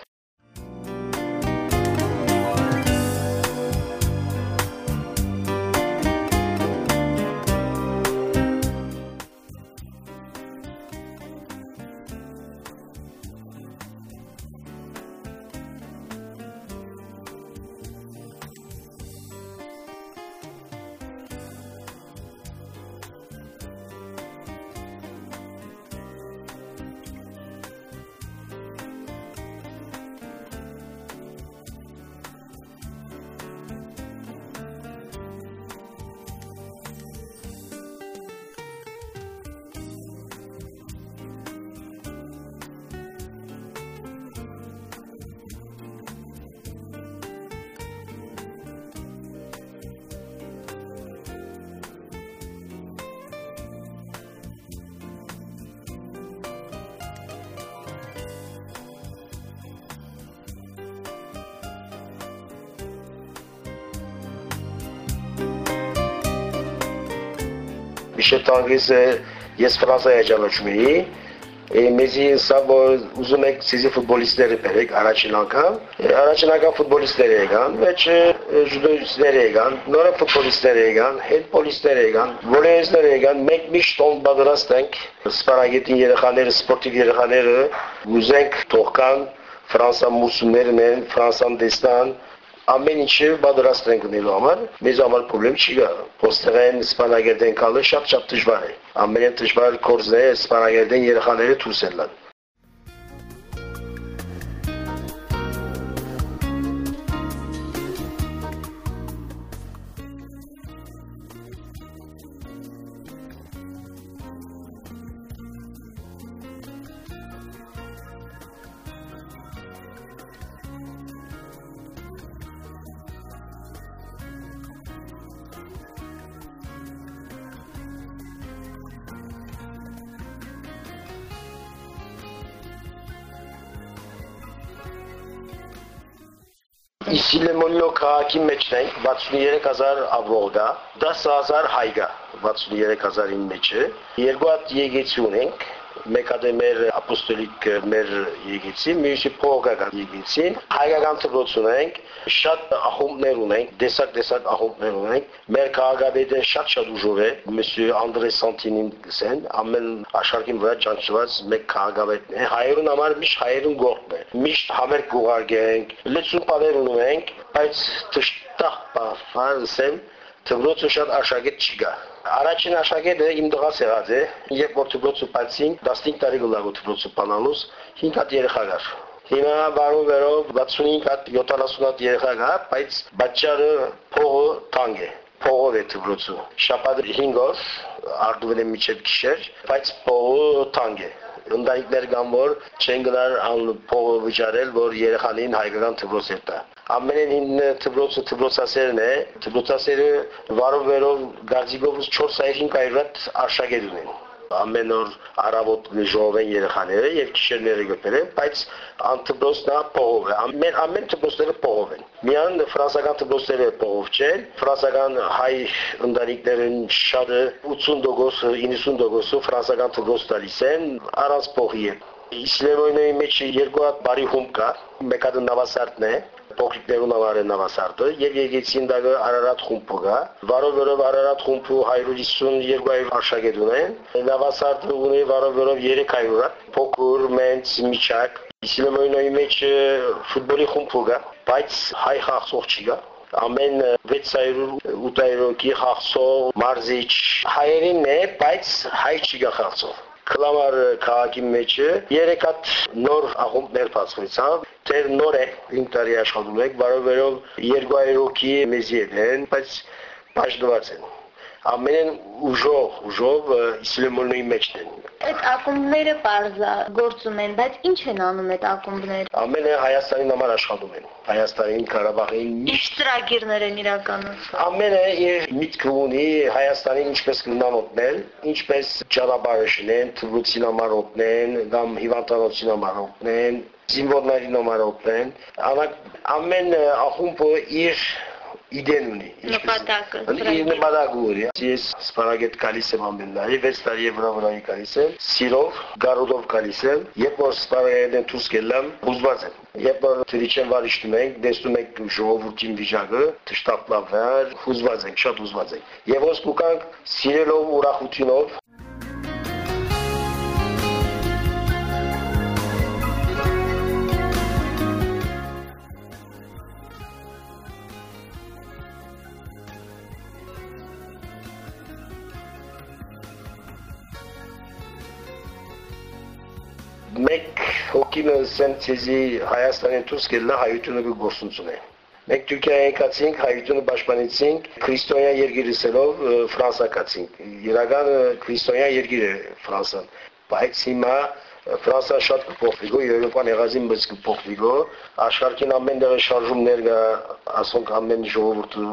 F: Տանգես ես Ֆրանսիա ճանաչում էի մեզի սա որ ուզում եք ցիզի ֆուտբոլիստները բերեք առաջին անգամ առաջին անգամ ֆուտբոլիստներ եկան մեջ ժուդոիստներ եկան նորը ֆուտբոլիստներ եկան հետպոլիստներ եկան վոլեյստներ եկան մենք միշտ ոնց պատրաստ ենք սպարագետին երեխաները սպորտիվ երեխաները ուզենք թողքան Ֆրանսա մուսուլմաններն են Ֆրանսան դեստան ամեն ինչը պատրաստ ենք գնելու համար մեզ համար խնդրեմ չի գա ոստեղեն սպանագերդեն կալը շատ շատ դժվար է ամեն դժվար կորզն է սպանագերդեն երեխաները դուրս ելան Իսիլեմոնյո քաղաքի մեջն ենք 63000 աբող կա 10000 հայ կա 63000-ին մեջը երկու հատ եկեցի ունենք մեկ հատ է մեր ապոստոլիկ մեր եկեցի, մյուսը փողական եկեցին, հայկական դպրոց ունենք, շատ ախումբներ ունենք, դեսակ-դեսակ ախումբներ ունենք։ Մեր քաղաքավետը շատ-շատ ուժով է, մսյո Անդրե Սանտինին գսեն, ամեն աշխարհին վրա ճանաչված մեկ քաղաքավետն է։ Հայերուն համար միշտ հայերուն գործն է։ Միշտ համեր կուղարկենք, լեցուն բաներ ունենք, բայց տշտախ բաֆարսեմ դպրոցը շատ աշակերտ չկա։ Առաջին աշակերտը իմ դղաս եղած է, երբ որ դպրոցը բացին, 15 տարի գլաղու դպրոցը բանալուս, 5 հատ երեխա կար։ Հիմա բարու վերով 65 հատ 70 հատ երեխա կա, բայց բաճարը փողը տանգ է փողով է դպրոցը։ Շաբաթը 5 օր արդուվել է միջև գիշեր, բայց փողը տանգ է ընտանիքներ կան որ չեն գնար փողը վճարել որ երեխանին հայկական դպրոց է տա ամենին դպրոցը դպրոցասերն է դպրոցասերը վարով վերով գարձիկով 4-500 արշագետ ունեն ամեն օր առավոտ ժողովեն երեխաները եւ գիշերները գտնել, բայց անտբրոսնա փողով է։ Ամեն ամեն դպրոցները փողով են։ Միան ֆրանսական դպրոցները փողով չեն։ Ֆրանսական հայ ընտանիքներն շատը 80% 90% ֆրանսական դպրոց տալիս են առանց փողի։ Իսլեմոյնի մեջ երկու հատ բարի խումբ կա, մեկը նավասարտն է, փոքրիկներուն համար է նավասարտը եւ եկեցին դակը Արարատ խումբը գա վարովերով Արարատ խումբը 150-200 աշակերտ ունեն նավասարտը ունի վարովերով 300 փոքր մենց միջակ Իսլամոյնոյի մեջ ֆուտբոլի խումբը գա բայց հայ խաղացող չի գա ամեն 600-800 կի խաղացող մարզիչ հայերին է բայց հայ չի գա խաղացող Կլամար քաղաքի մեջ երեք հատ նոր աղումբներ բացվեցավ, դեր նոր է 5 տարի աշխատում եք, բարովերով 200 հոգի մեզի են, բայց բաժնված են ամենեն ուժով, ուժով իսլամոնի մեջն են։
E: Այդ ակումբները parza գործում են, բայց ինչ են անում այդ ակումբները։
F: Ամենը Հայաստանի համար աշխատում են։ Հայաստանին, Ղարաբաղին
E: Ինչ ծրագիրներ են իրականացնում։
F: Ամենը իր միտքը ունի Հայաստանին ինչպես կնան օգնել, ինչպես ճանապարհը շնեն, թվուցին համար օգնեն, կամ հիվանդանոցին համար օգնեն, զինվորներին համար օգնեն։ Ամեն ախումբը իր իդեն ունի
E: նպատակը
F: իր նպատակը ունի ես սպարագետ գալիս եմ ամեն տարի 6 տարի եվրո վրայի գալիս եմ սիրով գարուդով գալիս եմ երբ որ սպարագետն դուրս գելամ հուզված եմ երբ որ թրիչեն վարիշտում ենք դեսնում ենք ժողովրդին վիճակը դշտապլավար հուզված ենք շատ հուզված ենք եւ ոսկու կանք սիրելով ուրախությունով հոգինը սենցեզի Հայաստանի դուրս գելա հայությունը գործունեություն է։ Մենք Թուրքիայի եկացինք, հայությունը պաշտպանեցինք, քրիստոնյա երկիրիսելով Ֆրանսա կացինք։ Իրական քրիստոնյա երկիր է Ֆրանսան։ Բայց հիմա Ֆրանսա շատ կփոխվի, Եվրոպան եղածին բայց կփոխվի, աշխարհին ամեն դեպի շարժումներ կա, ասոնք ամեն ժողովուրդը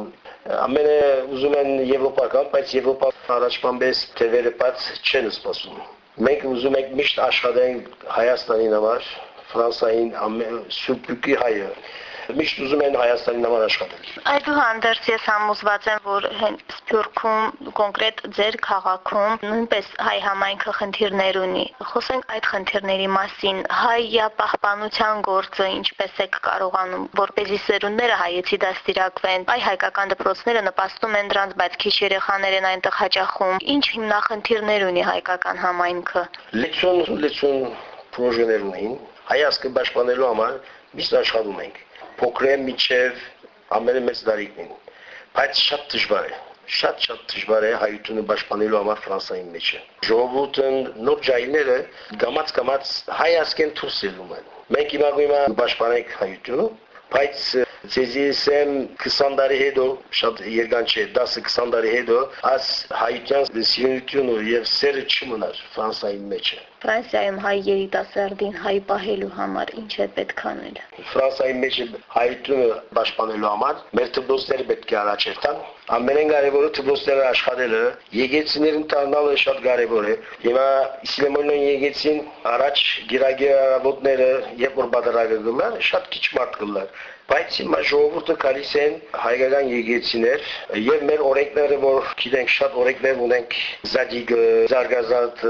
F: ամենը ուզում են եվրոպական, բայց եվրոպա առաջպանպես թևերը բաց չեն սպասում։ Մենք ուզում ենք միշտ աշխատենք Հայաստանի համար, Ֆրանսային սուպուկի հայը, միշտ ուզում են Հայաստանի նման աշխատել։
E: Այդուհանդերձ ես համոզված եմ, որ հենց Սփյուռքում, կոնկրետ ձեր քաղաքում նույնպես հայ համայնքը խնդիրներ ունի։ Խոսենք այդ խնդիրների մասին։ Հայյա պահպանության գործը ինչպես է կարողանում, որպեսզի սերունդները հայեցի դաստիարակվեն։ Այ հայկական դպրոցները նպաստում են դրանց, բայց քիչ երեխաներ են այնտեղ հաճախում։ Ինչ հիմնախնդիրներ ունի հայկական համայնքը։
F: Լեցուն լեցուն պրոժեներ ունին, հայացքը պաշտպանելու համար միշտ աշխատում ենք։ Փոքրեն միջև ամենամեծ դարիքին։ Բայց շատ դժվար է շատ-շատ դժվար է հայությունը պաշտպանելու համար Ֆրանսայի մեջ։ Ժողովուրդն նոր ջայլները գամած-գամած հայացքեն դուրս ելնում են։ Մենք հիմա գույմա պաշտպանենք հայությունը, բայց Ձեզիս եմ 20 տարի հետո, շատ երկար չէ, 10-20 տարի հետո, աս հայկյան սիրությունը եւ սերը չմնար Ֆրանսիայի մեջ։
E: Ֆրանսիայում հայ երիտասարդին հայ պահելու համար ինչ է պետք անել։
F: Ֆրանսիայի մեջ հայությունը պաշտպանելու համար մեր դպրոցները պետք է առաջերտան։ Ամենեն կարևորը դպրոցները աշխատելը, եկեցիներին տանալը շատ կարևոր է։ Եվ Սիլեմոնյան եկեցին առաջ գիրագիրավոտները, երբ որ բادرագը գլար, շատ քիչ մարդ գլար բայց հիմա ժողովուրդը գալիս են հայկական եկեցիներ եւ մեր օրենքները որ գիտենք շատ օրենքներ ունենք. Զադիգը զարգազատ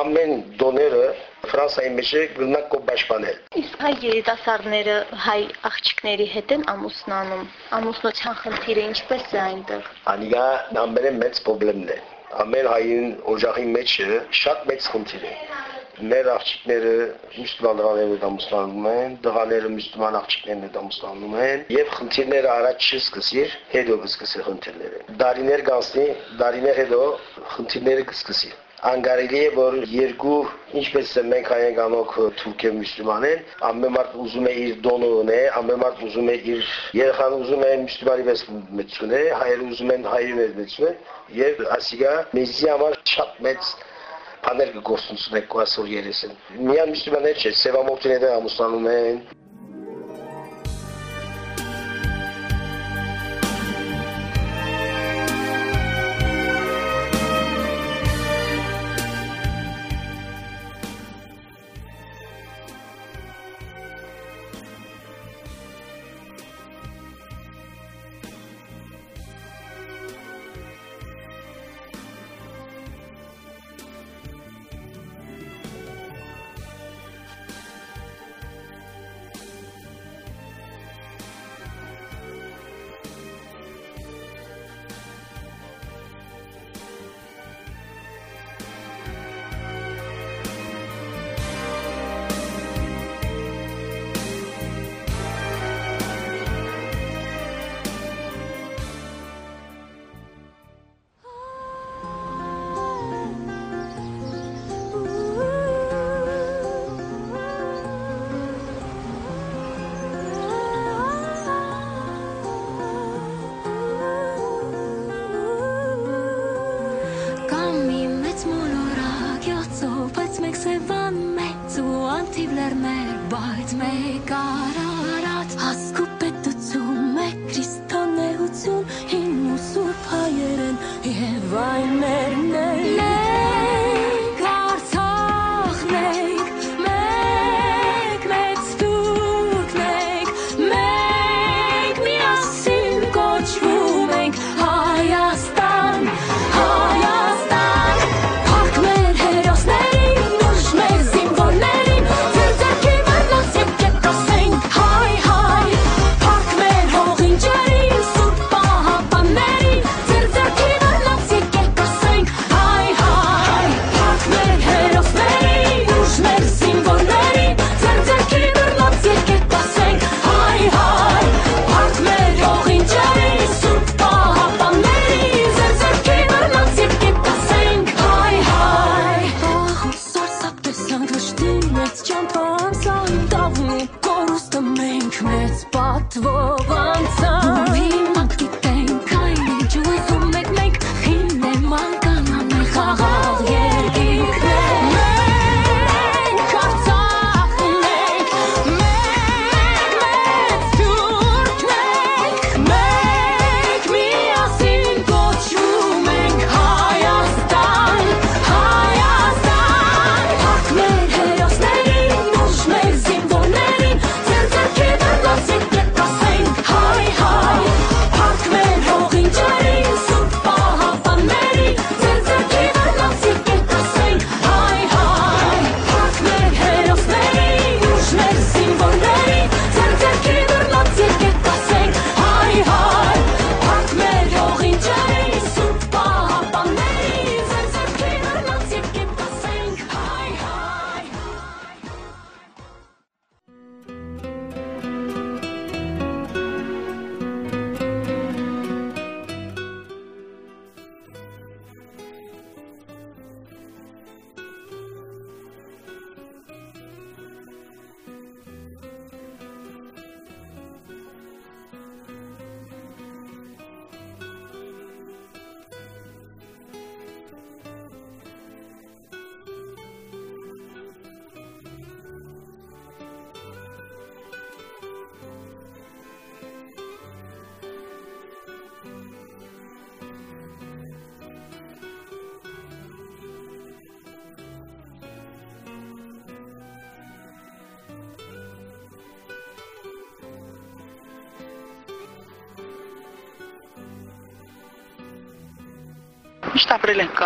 F: ամեն դոները Ֆրանսիայի մեջ գտնակ կո պաշտպանել։
E: Իսկ հայ երիտասարդները հայ աղջիկների հետ են ամուսնանում։ Ամուսնության խնդիրը ինչպես է այնտեղ։
F: Անիգա ամենը մեծ խնդիրն է։ Ամեն հային օջախի մեջ շատ մեծ խնդիր է մեր աղջիկները մուսուլմանները դամուսանում են, դղաները մուսուլման աղջիկներն դամուսանում են եւ խնդիրները առաջ չսկսիր, հետո կսկսի խնդիրները։ Դարիներ գանցնի, դարիներ հետո խնդիրները կսկսի անգարելի է որ երկու ինչպես է մենք հայենք անոք թուրքե մուսուլման են ամեն մարդ ուզում է իր դոնը ունե ամեն մարդ ուզում է իր երեխան ուզում է մուսուլմանի պես մեծունե հայերը ուզում են հայերի պես մեծունե եւ ասիգա մեզի համար շատ մեծ բաներ կգործունեցնենք այսօր երեսին։ Միան մուսուլմաններ չէ, սևամորթիները ամուսնանում են,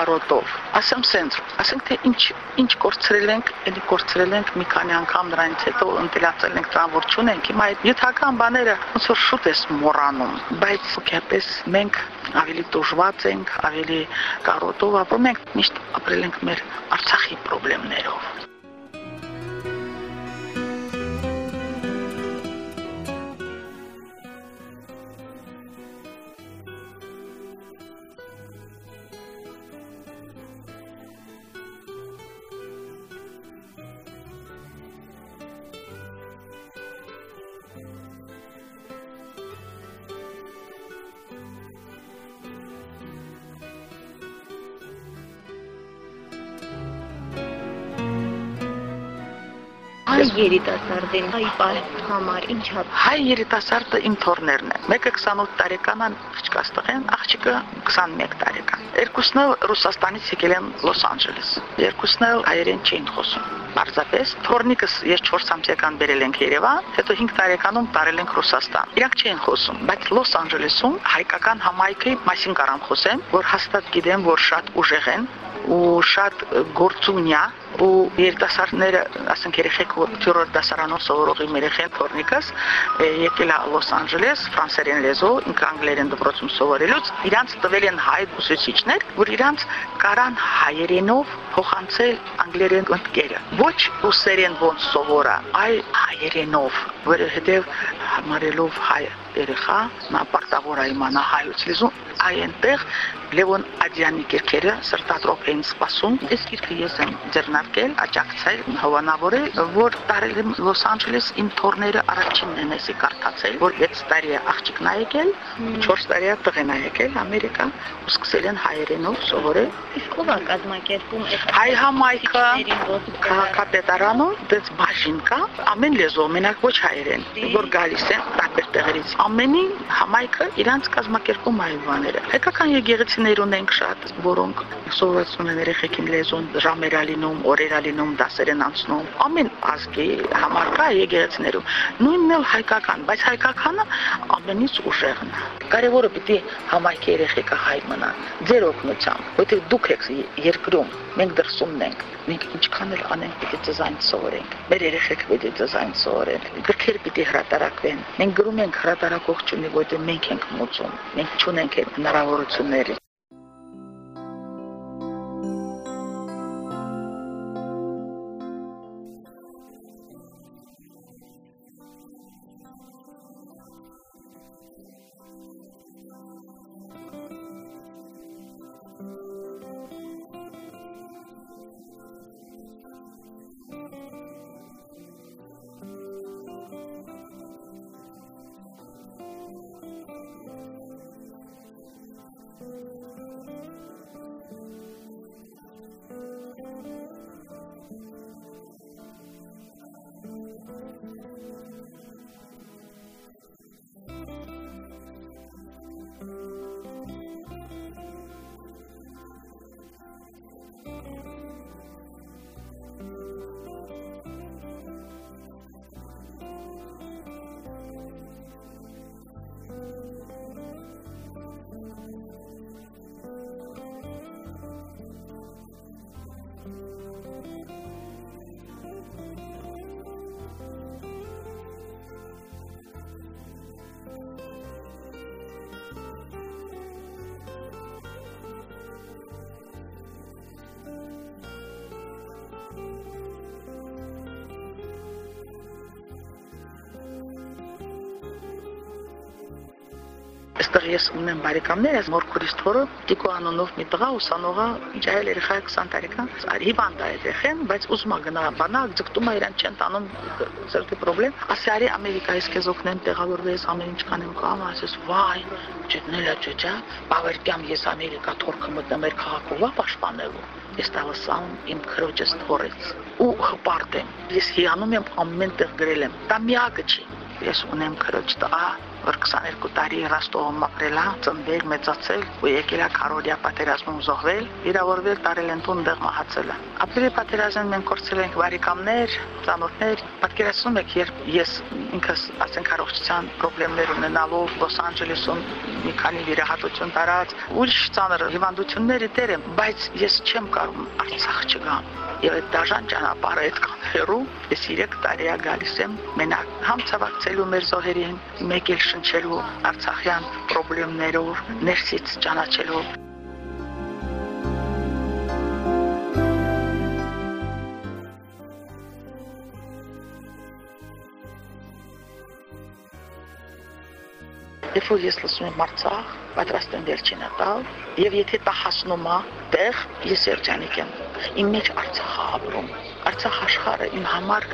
G: կարոտով։ Ասեմ սենց, ասենք թե ինչ ինչ կորցրել ենք, էլի կորցրել ենք մի քանի անգամ նրանից հետո ընտելացել ենք ծան որ չունենք։ Հիմա այդ յութական բաները ոնց որ շուտ ես մոռանում, բայց ուղղապես մենք ավելի դժվար ենք, ավելի կարոտով ապրում ենք, միշտ ապրել ենք մեր Արցախի խնդիրներով։
E: հայ երիտասարդին հայ համար ինչ հա
G: հայ երիտասարդը իմ թորներն են մեկը 28 տարեկան է աղջկաստղեն աղջիկը 21 տարեկան երկուսն էլ ռուսաստանից եկել են լոս անջելես երկուսն էլ հայերեն չէին խոսում Պարզապես թորնիկս ես 4 ամսական բերել ենք Երևան, հետո 5 տարեկանում տարել ենք Ռուսաստան։ Իրանք չէին խոսում, բայց Լոս Անջելեսում հայկական համայնքի մասին կարամ խոսեմ, որ հաստատ գիտեմ, որ շատ ուժեղ են ու շատ գործունյա ու երիտասարդները, ասենք երեխեք թյուրոր դասարանով սովորողի երեխեն թորնիկս եկել է Լոս Անջելես ֆրանսերեն լեզու, ինքը անգլերեն դպրոցում սովորելուց, իրանց տվել են հայ ուսուցիչներ, որ իրանց կարան հայերենով փոխանցել անգլերեն ընկերը։ Ոչ ռուսերեն ոնց սովորա, այլ հայերենով, որովհետև համարելով հայ երեխա, նա պարտավոր է իմանա հայոց լեզուն, այնտեղ Լևոն Աջյանի գրքերը սրտատրոփ էին սպասում։ Այս գրքը ես եմ ձեռնարկել, աջակցել, հովանավորել, որ տարել եմ Լոս Անջելես իմ թորները առաջինն են էսի կարդացել, որ 6 տարի աղջիկն է եկել, 4 տարի է տղեն է եկել Ամերիկա, ու սկսել են հայերենով սովորել։
E: Իսկ ով է կազմակերպում այդ
G: Հայ համայնքը քաղաքապետարանում դες բաժին կա, ամեն լեզու, մենակ ոչ հայերեն, որ գալիս են տարբեր տեղերից։ Ամենի համայնքը իրանց կազմակերպում այլ բաները։ Հայկական եկեղեցիներ ունենք շատ, որոնք սովորեցնում են երեխեքին լեզուն, ժամեր ալինում, օրեր ալինում, դասեր են անցնում։ Ամեն ազգի համար կա եկեղեցիներում։ Նույնն էլ հայկական, բայց հայկականը ամենից ուժեղն է։ Կարևորը պիտի համայնքի երեխեքը հայ մնան։ Ձեր օգնությամբ, որտեղ դուք եք երկրում, մենք դրսումն ենք։ Մենք ինչքան էլ անենք, պիտի դիզայն սովորենք։ Մեր երեխեք պիտի դիզայն սովորեն։ Գրքեր պիտի հրատարակվեն։ Մենք գրում ենք հրատարակող չունի, որտեղ մենք ենք մոծում։ Մենք չունենք հնարավորությունները։ Այստեղ ես ունեմ բարեկամներ, այս Մորքուրիս թորը Տիկո անունով մի տղա ուսանողա, ջահել երեխա 20 տարեկան, հիվանդ է երեխեն, բայց ուզում է գնա բանակ, ձգտում է իրան չեն տանում սրտի խնդրեմ։ Ասի արի Ամերիկայից քեզ օգնեմ տեղավորվես ամեն ինչ կանեմ կամ ասես վայ, ջտնելա ջջա, բավարկյամ ես Ամերիկա թորքը մտնեմ մեր քաղաքովա պաշտպանելու։ Ես տալսամ իմ քրոջս թորեց ու հպարտ եմ։ Ես հիանում եմ ամեն տեղ գրել եմ։ Դա միակը չի։ Ես ունեմ քրոջ տղա, որ 22 տարի Ռոստովում ապրելա, ծնվել, մեծացել ու եկել է Կարորիա պատերազմում զոհվել, վիրավորվել տարել են տուն դեղ մահացել է։ Ապրիլի պատերազմին մենք կորցրել ենք վարիկամներ, ծանոթներ, պատկերացնում եք, երբ ես ինքս ասենք առողջության խնդիրներ ունենալով Լոս Անջելեսում մի քանի վիրահատություն տարած, ուրիշ ծանր հիվանդությունների դեր եմ, բայց ես չեմ կարող Արցախ չգամ եւ այդ դաժան ճանապարհը այդ կանխերու ես 3 տարի է գալիս եմ մենակ համ ցավակցելու մեր զոհերին մեկ էլ շնչելու արցախյան խնդիրներով ներսից ճանաչելու Երբ որ ես լսում եմ Արցախ, պատրաստ եմ վերջինը տալ, եւ եթե դա հասնում է տեղ, ես երջանիկ եմ։ Իմ մեջ Արցախը ապրում։ Արցախ աշխարհը իմ համար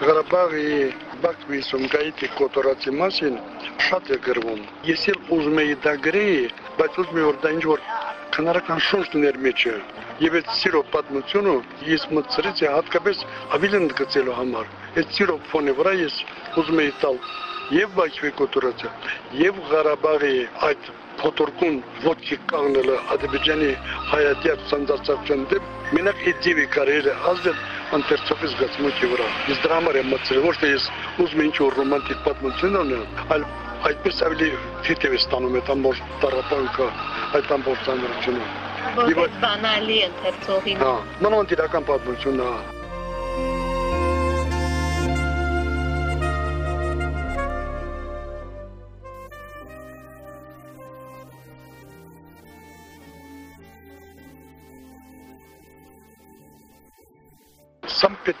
H: Ղարաբաղի Բաքվի Սումգայիթի կոտորացի մասին շատ է գրվում։ Ես էլ ուզում եի դա գրեի, բայց ուզում եի որ դա ինչ որ քնարական շունչ դներ մեջը։ Եվ այդ սիրո պատմությունը ես մտցրեցի հատկապես ավելի ընդգծելու համար։ Այդ սիրո ֆոնի վրա ես ուզում եի տալ եւ Բաքվի կոտորացը, եւ Ղարաբաղի այդ փոթորկուն ոչի կանգնելը Ադրբեջանի հայատյաց սանձարցակցության դեպ մենակ այդ դիվի կարիերը ազդել անտերցողից գծմունքի վրա։ Ես դրա համար եմ մտցրել, ոչ թե ես ուզում եմ ինչ-որ ռոմանտիկ պատմություն ունենալ, այլ այդպես ավելի թեթև է ստանում այդ ամբողջ տարապանքը, այդ ամբողջ ծանրությունը։
E: Որպես բանալի ընթերցողի։
H: Հա, մանավանդ իրական պատմությունը, հա։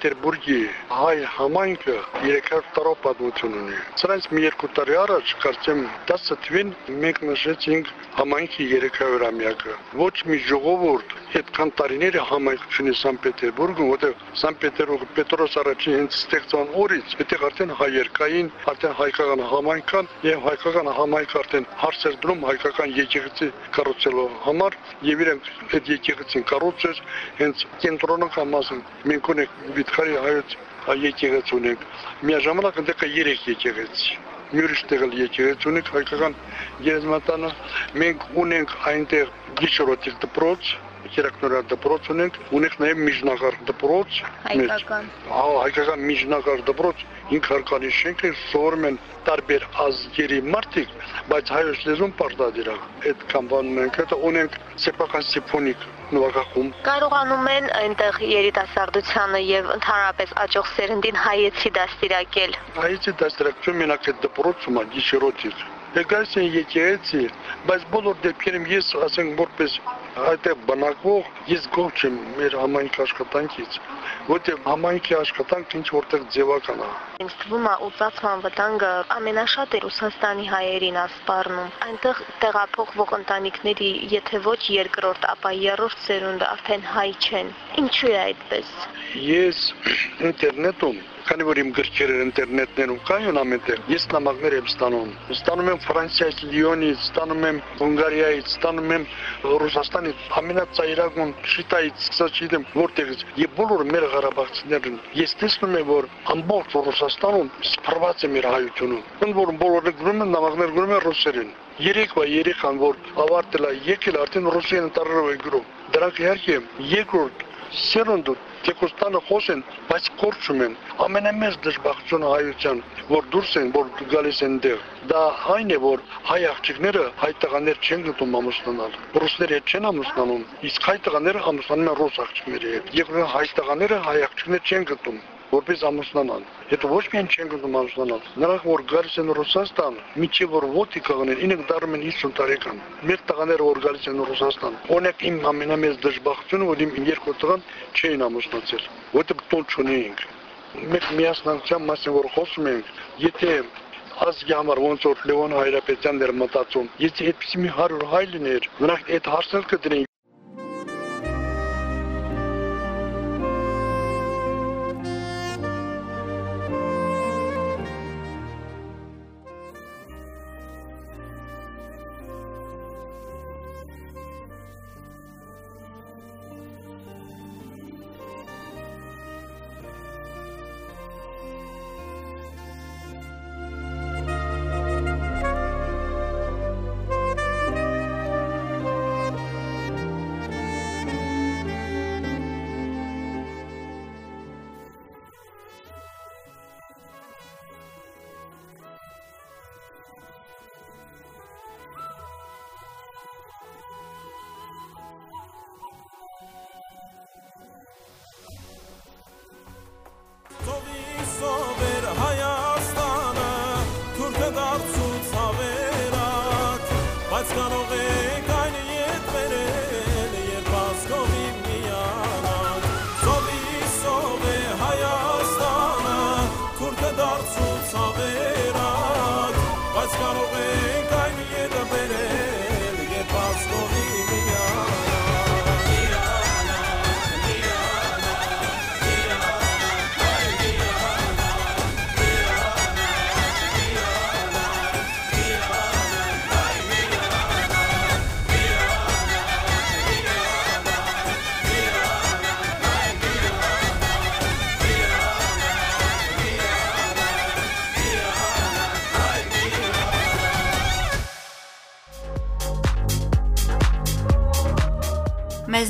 H: Պետերբուրգի հայ համայնքը 300 տարով պատմություն ունի։ Սրանց մի երկու տարի առաջ, կարծեմ 10 թվին մենք նշեցինք համայնքի 300-ամյակը։ Ոչ մի ժողովուրդ այդքան տարիների համայնք չունի Սանկտ Պետերբուրգում, որտեղ Սանկտ Պետերբուրգը Պետրոս առաջին հենց ստեղծան օրից, այդտեղ արդեն հայեր կային, արդեն հայկական համայնք կան եւ հայկական համայնքը արդեն հարցեր դնում հայկական եկեղեցի կառուցելու համար եւ իրենք այդ եկեղեցին կառուցել հենց կենտրոնական մասն մենք ունենք Վիթխարի հայոց եկեղեցի ունենք։ Միաժամանակ այնտեղ 3 եկեղեցի։ Մյուրիշ տեղել եկեղեցի ունենք հայկական գերեզմատանը։ Մենք ունենք այնտեղ գիշերօթիկ դպրոց, երակնորար դպրոց ունենք, ունենք նաև միջնակարգ դպրոց։
E: Հայկական։
H: Հա, հայկական միջնակարգ դպրոց 5 հարկանի շենք է, սովորում են տարբեր ազգերի մարդիկ, բայց հայոց լեզուն պարտադիր է։ Այդ կամբան ունենք, հետո ունենք սեփական սիմֆոնիկ նվագախումբ
E: Կարողանում են այնտեղ երիտասարդությանը եւ ընդհանրապես աճող սերնդին հայեցի դաստիարակել։
H: Հայեցի դաստրակցում մենակ այդ դպրոցում է են եկեղեցի, բայց բոլոր դեպքերում ես ասենք որպես այդտեղ բնակվող ես գող չեմ մեր համայնքի աշխատանքից, որտեղ համայնքի աշխատանքը ինչ որտեղ ձևական է։
E: Ինձ թվում է ուծացման վտանգը ամենաշատ է Ռուսաստանի հայերին ասպառնում։ Այնտեղ տեղափոխվող ընտանիքների, եթե ոչ երկրորդ, ապա երրորդ սերունդը արդեն հայ չեն։ Ինչու է այդպես։
H: Ես ինտերնետում քանի որ իմ գրքերը ինտերնետներում կային ամենտեղ, ես նամակներ եմ ստանում։ Ստանում եմ Ֆրանսիայից, Լիոնից, ստանում եմ Հունգարիայից, ստանում եմ Ռուսաստանից, ամենածայրագուն Շիտայից, սկսած չգիտեմ որտեղից։ Եվ բոլոր մեր Ղարաբաղցիներն ես տեսնում եմ, որ ամբողջ Ռուսաստանում սփռված է մեր հայությունը։ Ընդ որում բոլորը գրում են նամակներ գրում են ռուսերեն։ Երեկվա երեխան որ ավարտել է եկել արդեն ռուսերեն տարերով է գրում։ Դրանք իհարկե երկրորդ սերունդը Տեկոստանը խոսեն, բայց կորչում են։ Ամենամեծ դժբախտությունը հայության, որ դուրս են, որ գալիս են դեր։ Դա այն է, որ հայ աղջիկները հայ տղաներ չեն գտնում ամուսնանալ։ Ռուսները հետ չեն ամուսնանում, իսկ հայ տղաները ամուսնանում են ռուս աղջիկների հետ։ Եվ հայ տղաները հայ աղջիկներ չեն գտնում որպես ամուսնանան։ Հետո ոչ միայն չեն գնում ամուսնանալ, նրանք որ գալիս են Ռուսաստան, միջև որ ոտի կողնեն, ինքը դառնում են 50 տարեկան։ Մեր տղաները որ գալիս են Ռուսաստան, օրինակ իմ ամենամեծ դժբախտությունը, որ իմ երկու տղան չէին ամուսնացել, որտեղ տոն չունեինք։ Մեկ միասնության մասին որ խոսում ենք, եթե ազգի համար ոնց որ Լևոն Հայրապետյանն էր մտածում, եթե այդպեսի մի 100 հայ լիներ, նրանք այդ հարցը կդրեին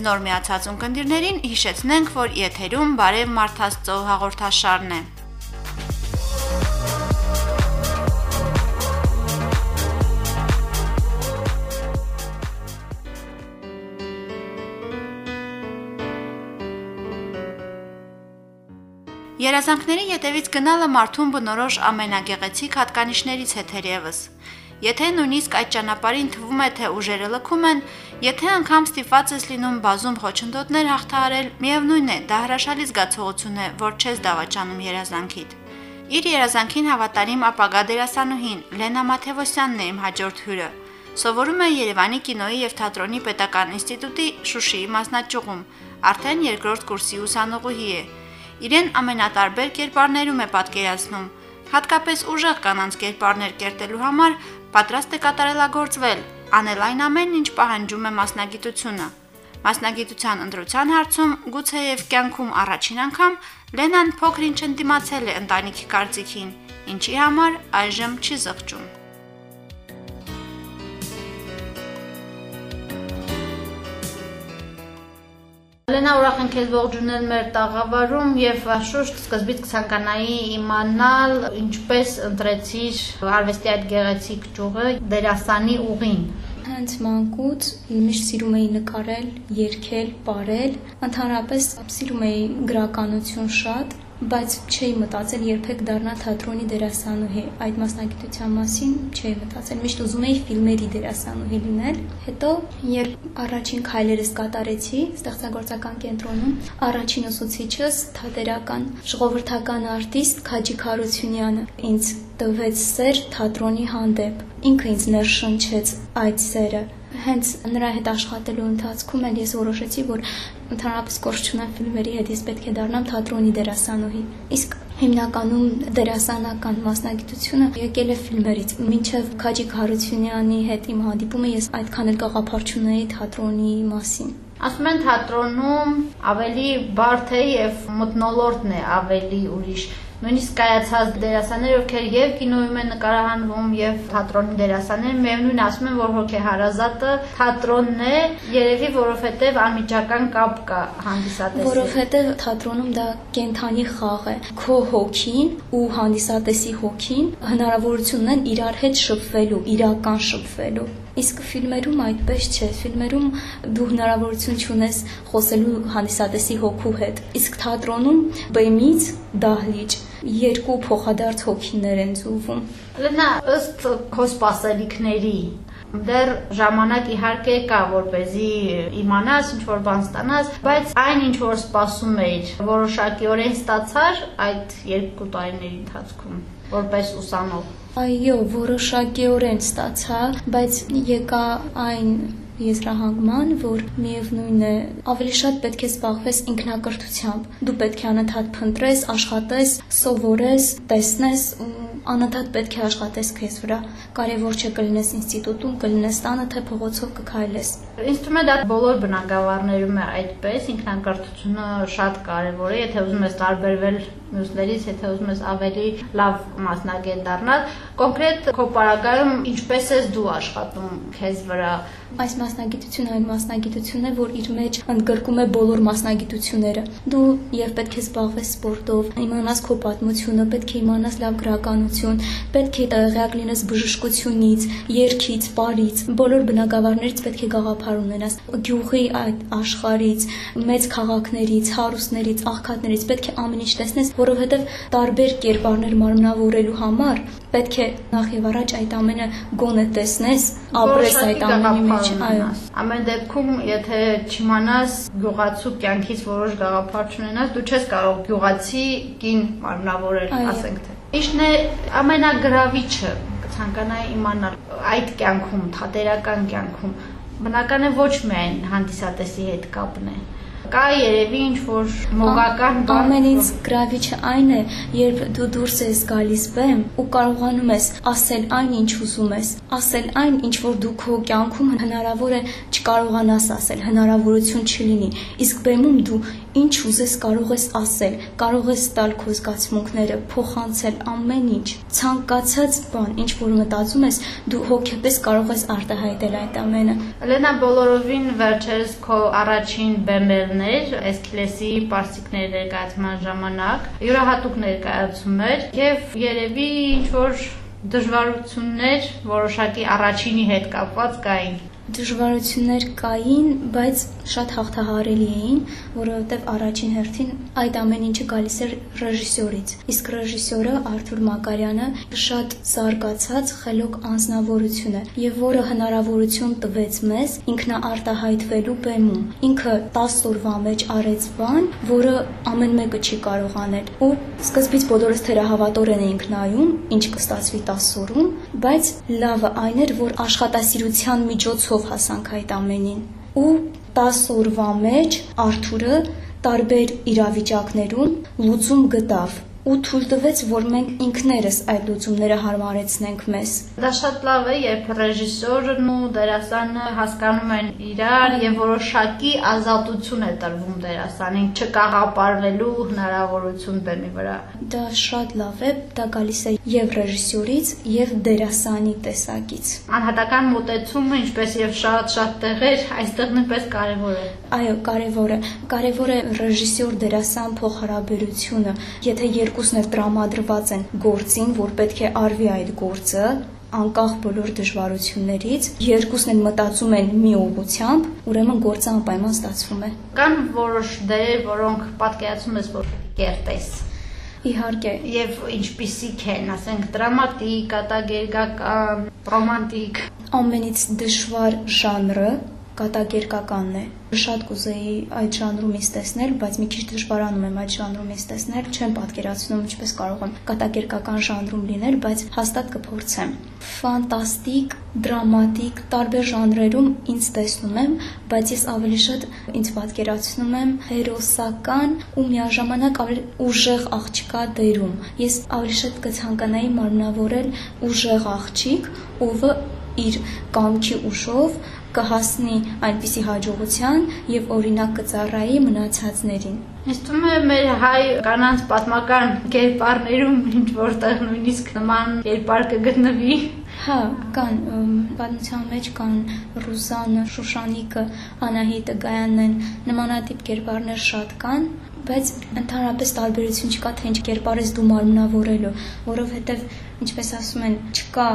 A: Մեզ նոր միացած ունկնդիրներին հիշեցնենք, որ եթերում Բարև Մարթաստո հաղորդաշարն է։ Երազանքների յետևից գնալը մարդուն բնորոշ ամենագեղեցիկ հատկանիշներից է թերևս։ Եթե նույնիսկ այդ ճանապարհին թվում է, թե ուժերը լքում են, եթե անգամ ստիպված ես լինում բազում խոչընդոտներ հաղթահարել, միևնույն է, դա հրաշալի զգացողություն է, որ չես դավաճանում երազանքիդ։ Իր երազանքին հավատարիմ ապագա դերասանուհին Լենա Մաթևոսյանն է իմ հաջորդ հյուրը։ Սովորում է Երևանի կինոյի եւ թատրոնի պետական ինստիտուտի Շուշիի մասնաճյուղում, արդեն երկրորդ կուրսի ուսանողուհի է։ Իրեն ամենատարբեր կերպարներում է պատկերացնում, հատկապես ուժեղ կանանց կերպարներ կերտելու համար պատրաստ է կատարելագործվել, անել այն ամենն, ինչ պահանջում է մասնագիտությունը։ Մասնագիտության ընտրության հարցում գուցեև կյանքում առաջին անգամ Լենան փոքրինչ ընդդիմացել է ընտանիքի կարծիքին, ինչի համար այժմ չի զղջում։
D: Լենա ուրախ ենք քեզ ողջունել մեր տաղավարում եւ շուշտ սկզբից կցանկանայի իմանալ ինչպես ընտրեցիր արվեստի այդ գեղեցիկ ճյուղը դերասանի ուղին
I: հենց մանկուց միշտ սիրում էի նկարել, երգել, ապրել, ընդհանրապես սիրում էի գրականություն շատ բայց չէի մտածել երբեք դառնալ թատրոնի դերասանուհի։ Այդ մասնագիտության մասին չէի մտածել։ Միշտ ուզում էի ֆիլմերի դերասանուհի լինել։ Հետո, երբ առաջին քայլերս կատարեցի ստեղծագործական կենտրոնում, առաջին ուսուցիչս թատերական ժողովրդական արտիստ Քաջիկ Հարությունյանը ինձ տվեց սեր թատրոնի հանդեպ։ Ինքը ինձ ներշնչեց այդ սերը հենց նրա հետ աշխատելու ընթացքում էլ ես որոշեցի, որ ընդհանրապես կորց չունեմ ֆիլմերի հետ, ես պետք է դառնամ թատրոնի դերասանուհի։ Իսկ հիմնականում դերասանական մասնագիտությունը եկել է ֆիլմերից։ Մինչև Քաջիկ Հարությունյանի հետ իմ հանդիպումը ես այդքան էլ գաղափար չունեի թատրոնի մասին։
D: Ասում են թատրոնում ավելի բարդ է եւ մտնոլորտն է ավելի ուրիշ նույնիսկ կայացած դերասաններ, ովքեր եւ կինոյում են նկարահանվում եւ թատրոնի դերասաններ, միևնույն ասում են, որ հոգեհարազատը թատրոնն է, երևի որովհետեւ անմիջական կապ կա հանդիսատեսի։
I: Որովհետեւ թատրոնում դա կենթանի խաղ է։ Քո հոգին ու հանդիսատեսի հոգին հնարավորություն ունեն իրար հետ շփվելու, իրական շփվելու։ Իսկ ֆիլմերում այդպես չէ։ Ֆիլմերում դու հնարավորություն չունես խոսելու հանդիսատեսի հոգու հետ։ Իսկ թատրոնում բեմից դահլիճ երկու փոխադարձ հոգիներ են ծուվում։
D: Լենա ըստ քո սպասելիքների դեռ ժամանակ իհարկե կա, որ เป զի իմանաս, ինչ որ բան ստանաս, բայց այն ինչ որ սպասում էիր, որոշակիորեն ստացար այդ երկու տարիների ընթացքում որպես ուսանող։
I: Այո, որոշակիորեն ստացա, բայց եկա այն եզրահանգման, որ միևնույն է, ավելի շատ պետք է զբաղվես ինքնակրթությամբ։ Դու պետք է անընդհատ փնտրես, աշխատես, սովորես, տեսնես, անընդհատ պետք է աշխատես քեզ վրա։ Կարևոր չէ կլինես ինստիտուտում, կլինես տանը, թե փողոցով կքայլես։
D: Ինձ թվում է դա բոլոր բնակավարներում է այդպես, ինքնակրթությունը շատ կարևոր է, եթե ուզում ես տարբերվել մյուսներից, եթե ուզում ես ավելի լավ մասնագետ դառնալ, կոնկրետ քո պարագայում ինչպես ես դու աշխատում քեզ վրա
I: այս մասնագիտությունը այն մասնագիտությունն է, որ իր մեջ ընդգրկում է բոլոր մասնագիտությունները։ Դու եւ պետք է զբաղվես սպորտով, իմանաս քո պատմությունը, պետք է իմանաս լավ գրականություն, պետք է տեղյակ լինես բժշկությունից, երգից, պարից, բոլոր բնակավարներից պետք է գաղափար ունենաս։ Գյուղի այդ աշխարից, մեծ քաղաքներից, հարուստներից, աղքատներից պետք է ամեն ինչ տեսնես, որովհետեւ տարբեր կերպարներ մարմնավորելու համար պետք է նախ եւ առաջ այդ ամենը գոնե տեսնես, ապրես այդ ամենի մեջ,
D: այո։ Ամեն դեպքում, եթե չիմանաս գյուղացու կյանքից որոշ գաղափար չունենաս, դու չես կարող գյուղացի կին մարմնավորել, ասենք թե։ Ինչն է ամենագրավիչը, կցանկանայի իմանալ այդ կյանքում, թատերական կյանքում։ Բնական է ոչ միայն հանդիսատեսի հետ կապն է կա երևի ինչ որ մոգական
I: բան ամենից գրավիչը այն է երբ դու դուրս ես գալիս բեմ ու կարողանում ես ասել այն ինչ ուզում ես ասել այն ինչ որ դու քո կյանքում հնարավոր է չկարողանաս ասել հնարավորություն չլինի իսկ բեմում դու ինչ ուզես կարող ես ասել կարող ես տալ քո զգացմունքները փոխանցել ամեն ինչ ցանկացած բան ինչ որ մտածում ես դու հոգեպես կարող ես արտահայտել այդ ամենը
D: Լենա բոլորովին վերջերս քո առաջին բեմերն էր Էսքիլեսի պարսիկների ներկայացման ժամանակ յուրահատուկ ներկայացում էր եւ երևի ինչ որ դժվարություններ որոշակի առաջինի հետ կապված կային
I: Դժվարություններ կային, բայց շատ հաղթահարելի էին, որովհետև առաջին հերթին այդ ամեն ինչը գալիս էր ռեժիսորից։ Իսկ ռեժիսորը Արթուր Մակարյանը շատ զարգացած խելոք անznավորություն է, եւ որը հնարավորություն տվեց մեզ ինքնաարտահայտվելու բեմում։ Ինքը 10 օրվա մեջ արեց բան, որը ամեն մեկը չի կարող անել։ Ու սկզբից բոլորս թերահավատորեն էինք նայում, ինչ կստացվի 10 օրում, բայց լավը այն էր, որ աշխատասիրության միջոցով ինչով հասանք այդ ամենին։ Ու 10 օրվա մեջ Արթուրը տարբեր իրավիճակներում լուծում գտավ ու թույլ տվեց, որ մենք ինքներս այդ լուծումները հարմարեցնենք մեզ։
D: Դա շատ լավ է, երբ ռեժիսորն ու դերասանը հասկանում են իրար եւ որոշակի ազատություն է տրվում դերասանին չկաղապարվելու հնարավորություն բեմի վրա։
I: Դա շատ լավ է, դա գալիս է եւ ռեժիսորից եւ դերասանի տեսակից։
D: Անհատական մոտեցումը, ինչպես եւ շատ-շատ տեղեր, այստեղ նույնպես կարեւոր է։
I: Այո, կարեւոր է։ Կարեւոր է ռեժիսոր դերասան փոխհարաբերությունը։ Եթե երկուսն էլ տրամադրված են գործին, որ պետք է արվի այդ գործը, անկախ բոլոր դժվարություններից, երկուսն էլ մտածում են մի ուղությամբ, ուրեմն գործը անպայման ստացվում է։
D: Կան որոշ դերեր, որոնք պատկերացում ես, որ կերտես
I: Իհարկե,
D: եւ ինչպիսիք են, ասենք, դրամատիկ, կատակերգական, ռոմանտիկ,
I: ամենից դժվար ժանրը կատակերգականն է շատ կուզեի այդ ժանրում ինձ տեսնել, բայց մի քիչ դժվարանում եմ այդ ժանրում ինձ տեսնել, չեմ պատկերացնում ինչպես կարող եմ կատակերգական ժանրում լինել, բայց հաստատ կփորձեմ։ Ֆանտաստիկ, դրամատիկ, տարբեր ժանրերում ինձ տեսնում եմ, բայց ես ավելի շատ ինձ պատկերացնում եմ հերոսական ու միաժամանակ ավելի ուժեղ աղջկա դերում։ Ես ավելի շատ կցանկանայի մարմնավորել ուժեղ աղջիկ, ովը իր կամքի ուժով կհասնի այնպիսի հաջողության եւ օրինակ կծառայի մնացածներին։
D: Ինձ թվում է մեր հայ կանանց պատմական կերպարներում ինչ որտեղ նույնիսկ նման կերպար կգտնվի։
I: Հա, կան պատմության մեջ կան Ռուսանը, Շուշանիկը, Անահիտը, Գայանն, նմանատիպ կերպարներ շատ կան, բայց ընդհանրապես տարբերություն չկա թե ինչ կերպար ես դու մարմնավորելու, որովհետև ինչպես ասում են, չկա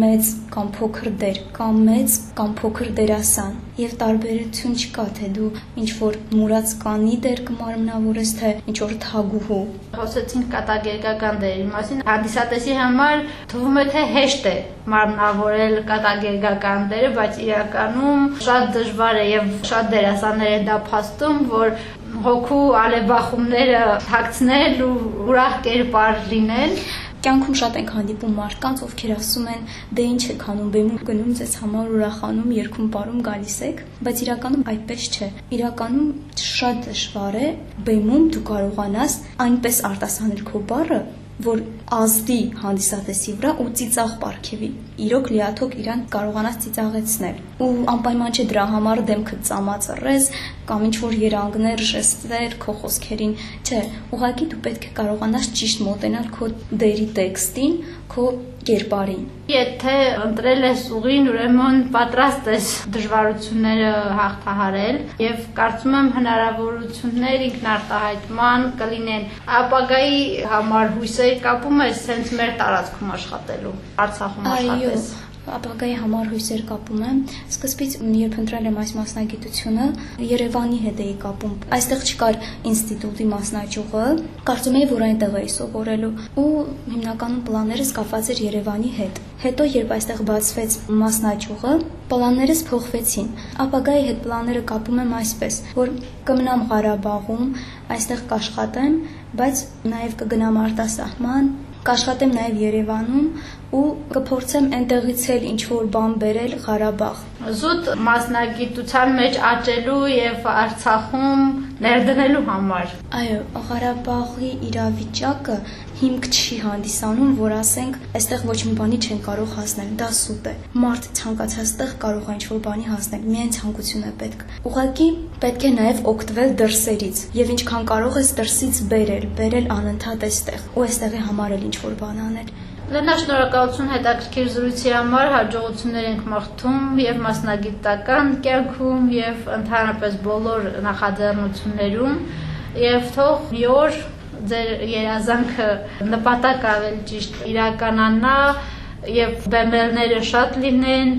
I: մեծ կամ փոքր դեր, կա մեծ կամ փոքր դերասան, եւ տարբերություն չկա թե դու ինչ որ մուրած կանի դեր կմարմնավորես, թե ինչ որ թագուհու։
D: Խոսեցինք կատակերգական դերի մասին, հանդիսատեսի համար թվում է թե հեշտ է մարմնավորել կատակերգական դերը, բայց իրականում շատ դժվար է եւ շատ դերասաններ են դա փաստում, որ հոգու ալեբախումները թաքցնել ու ուրախ կերպար լինել
I: Կյանքում շատ ենք հանդիպում մարդկանց, ովքեր ասում են՝ «Դե ինչ եք անում, բեմում գնում, ձեզ համար ուրախանում, երգում ապարում գալիս եք», բայց իրականում այդպես չէ։ Իրականում շատ դժվար է բեմում դու կարողանաս այնպես արտասանել քո բառը, որ ազդի հանդիսատեսի վրա ու ծիծաղ ապարքեվի։ Իրոք լիաթոք իրան կարողանաս ծիծաղեցնել։ Ու անպայման չէ դրա համար դեմքը ծամածռես կամ ինչ որ երանգներ, ժեստեր քո խոսքերին, չէ, ուղղակի դու պետք է կարողանաս ճիշտ մոտենալ քո դերի տեքստին, քո կերպարին։
D: Եթե ընտրել ես ուղին, ուրեմն պատրաստ ես դժվարությունները հաղթահարել եւ կարծում եմ հնարավորություններ ինքնարտահայտման կլինեն։ Ապագայի համար հույսեր կապում ես սենց մեր տարածքում աշխատելու, Արցախում աշխատես։
I: Այո, ապագայի համար հույսեր կապում եմ։ Սկզբից երբ ընտրել եմ այս մասնագիտությունը, Երևանի հետ էի կապում։ Այստեղ չկար ինստիտուտի մասնաճյուղը, կարծում էի, որ այնտեղ էի սովորելու ու հիմնականում պլաններս կապված էր Երևանի հետ։ Հետո երբ այստեղ բացվեց մասնաճյուղը, պլաններս փոխվեցին։ Ապագայի հետ պլանները կապում եմ այսպես, որ կմնամ Ղարաբաղում, այստեղ կաշխատեմ, բայց նաև կգնամ արտասահման, կաշխատեմ նաև Երևանում ու կփորձեմ այնտեղից էլ ինչ որ բան բերել Ղարաբաղ։
D: Զուտ մասնագիտության մեջ աճելու եւ Արցախում ներդնելու համար։
I: Այո, Ղարաբաղի իրավիճակը հիմք չի հանդիսանում, որ ասենք, այստեղ ոչ մի բանի չեն կարող հասնել, դա սուտ է։ Մարդ ցանկացած տեղ կարող է ինչ-որ բանի հասնել, միայն ցանկություն է պետք։ Ուղղակի պետք է նաև օգտվել դրսերից, եւ ինչքան կարող ես դրսից բերել, բերել անընդհատ այստեղ, ու այստեղի համար էլ ինչ-որ բան անել։
D: Լենա շնորհակալություն հետաքրքիր զրույցի համար, հաջողություններ ենք մաղթում եւ մասնագիտական կյանքում եւ ընդհանրապես բոլոր նախաձեռնություններում եւ թող մի օր ձեր երազանքը նպատակ ավել ճիշտ իրականանա եւ բեմերները շատ լինեն,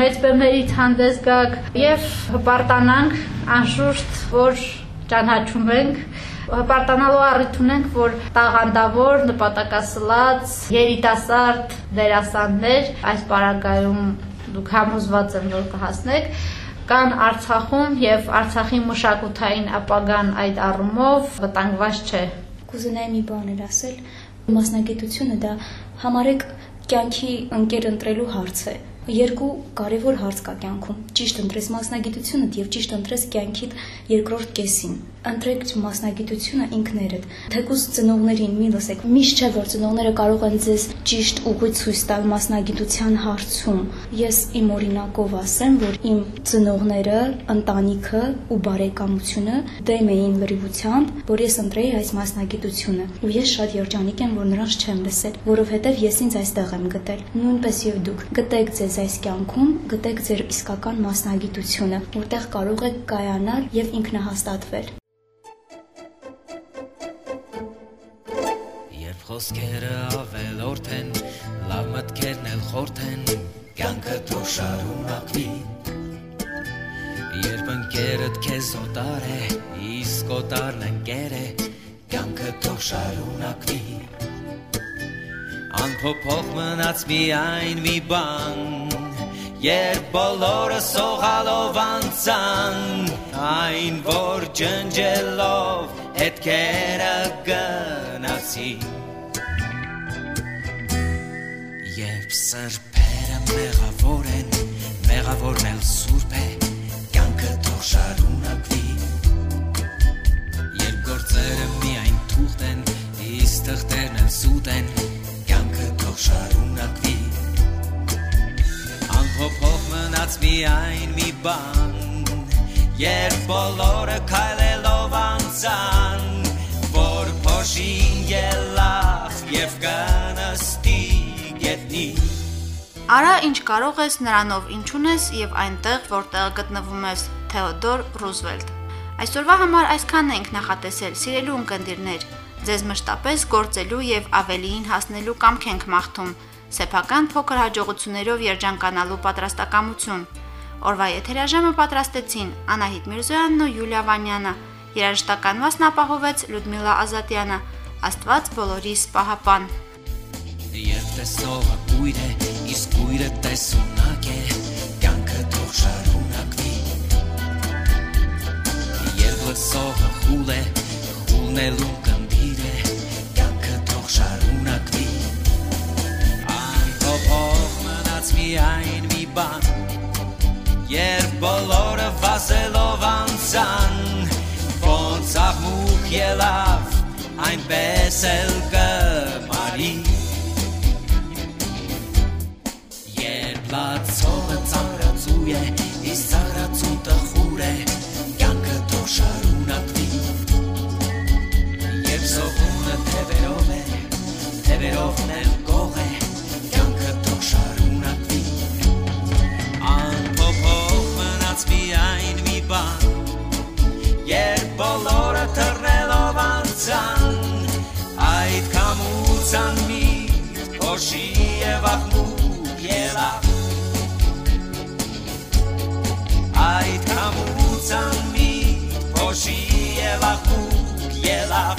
D: մեծ բեմերից հանդես գաք եւ հպարտանանք անշուշտ, որ ճանաչում ենք հպարտանալու առիթ ունենք, որ տաղանդավոր, նպատակասլաց, երիտասարդ դերասաններ այս պարագայում դուք համոզված եմ, որ կհասնեք, կան Արցախում եւ Արցախի մշակութային ապագան այդ առումով վտանգված չէ։
I: Կուզենայի մի բան էլ ասել, մասնագիտությունը դա համարեք կյանքի ընկեր ընտրելու հարց է երկու կարևոր հարց կա կյանքում՝ ճիշտ ընտրես մասնագիտությունդ եւ ճիշտ ընտրես կյանքիդ երկրորդ կեսին։ Ընտրեք մասնագիտությունը ինքներդ։ Թեկուզ ծնողներին մի լսեք։ Միշտ չէ որ ծնողները կարող են ձեզ ճիշտ ուղղույց ցույց տալ մասնագիտության հարցում։ Ես իմ օրինակով ասեմ, որ իմ ծնողները, ընտանիքը ու բարեկամությունը դեմ էին լրիվությամբ, որ ես ընտրեի այս մասնագիտությունը։ Ու ես շատ երջանիկ եմ, որ նրանց չեմ լսել, որովհետև ես ինձ այստեղ եմ գտել։ Նույնպես եւ դուք գտեք ձեզ այս կյանքում գտեք ձեր իսկական մասնագիտությունը, որտեղ կարող եք կայանալ եւ ինքնահաստատվել։
J: խոսքերը ավելորդ են, լավ մտքերն էլ խորթ են, կյանքը թող շարունակվի։ Երբ ընկերդ քեզ օտար է, իսկ օտարն ընկեր է, կյանքը թող շարունակվի անփոփոխ մնաց միայն մի բան Երբ բոլորը սողալով անցան այն որ ջնջելով հետքերը գնացի Երբ սրբերը մեղավոր են մեղավորն էլ սուրբ է կյանքը թող շարունակվի Երբ գործերը միայն թուղթ են իսկ թղթերն էլ սուտ են շարունակվի բան Երբ բոլորը քայլելով անցան որ փոշին գելախ եւ գետնի
A: Արա ինչ կարող ես նրանով ինչ ունես եւ այնտեղ որտեղ գտնվում ես Թեոդոր Ռուզվելտ Այսօրվա համար այսքանն ենք նախատեսել սիրելու ունկնդիրներ ձեզ մշտապես գործելու եւ ավելիին հասնելու կամք ենք մաղթում սեփական փոքր հաջողություններով երջանկանալու պատրաստակամություն։ Օրվա եթերաժամը պատրաստեցին Անահիտ Միրզոյանն ու Յուլիա Վանյանը։ Երաժշտական մասն ապահովեց Լյուդմիլա Ազատյանը։ Աստված բոլորիս պահապան։
J: Երբ տեսնողը կույր է, իսկ կույրը տեսունակ է, կյանքը թող շարունակվի։ Երբ լսողը խուլ է, խուլնելուն կնդիր է, կյանքը թող շարունակվի փոփոխ մնաց միայն մի բան Երբ բոլորը վասելով անցան Ոնց աղմուկ ելավ այնպես էլ կմարի Բացողը ծանրացու է, իսկ ծանրացու տխուր է, կյանքը թող շարունակվի։ Եվ զողունը թևերով է, թևերովն էլ գող է, կյանքը թող շարունակվի։ Անփոփոխ մնաց միայն մի բան, երբ բոլորը թռնելով անցան, այդ կամուցան մի, փոշի եւ աղմուկ ելավ majtkami, pošijela, kukjela,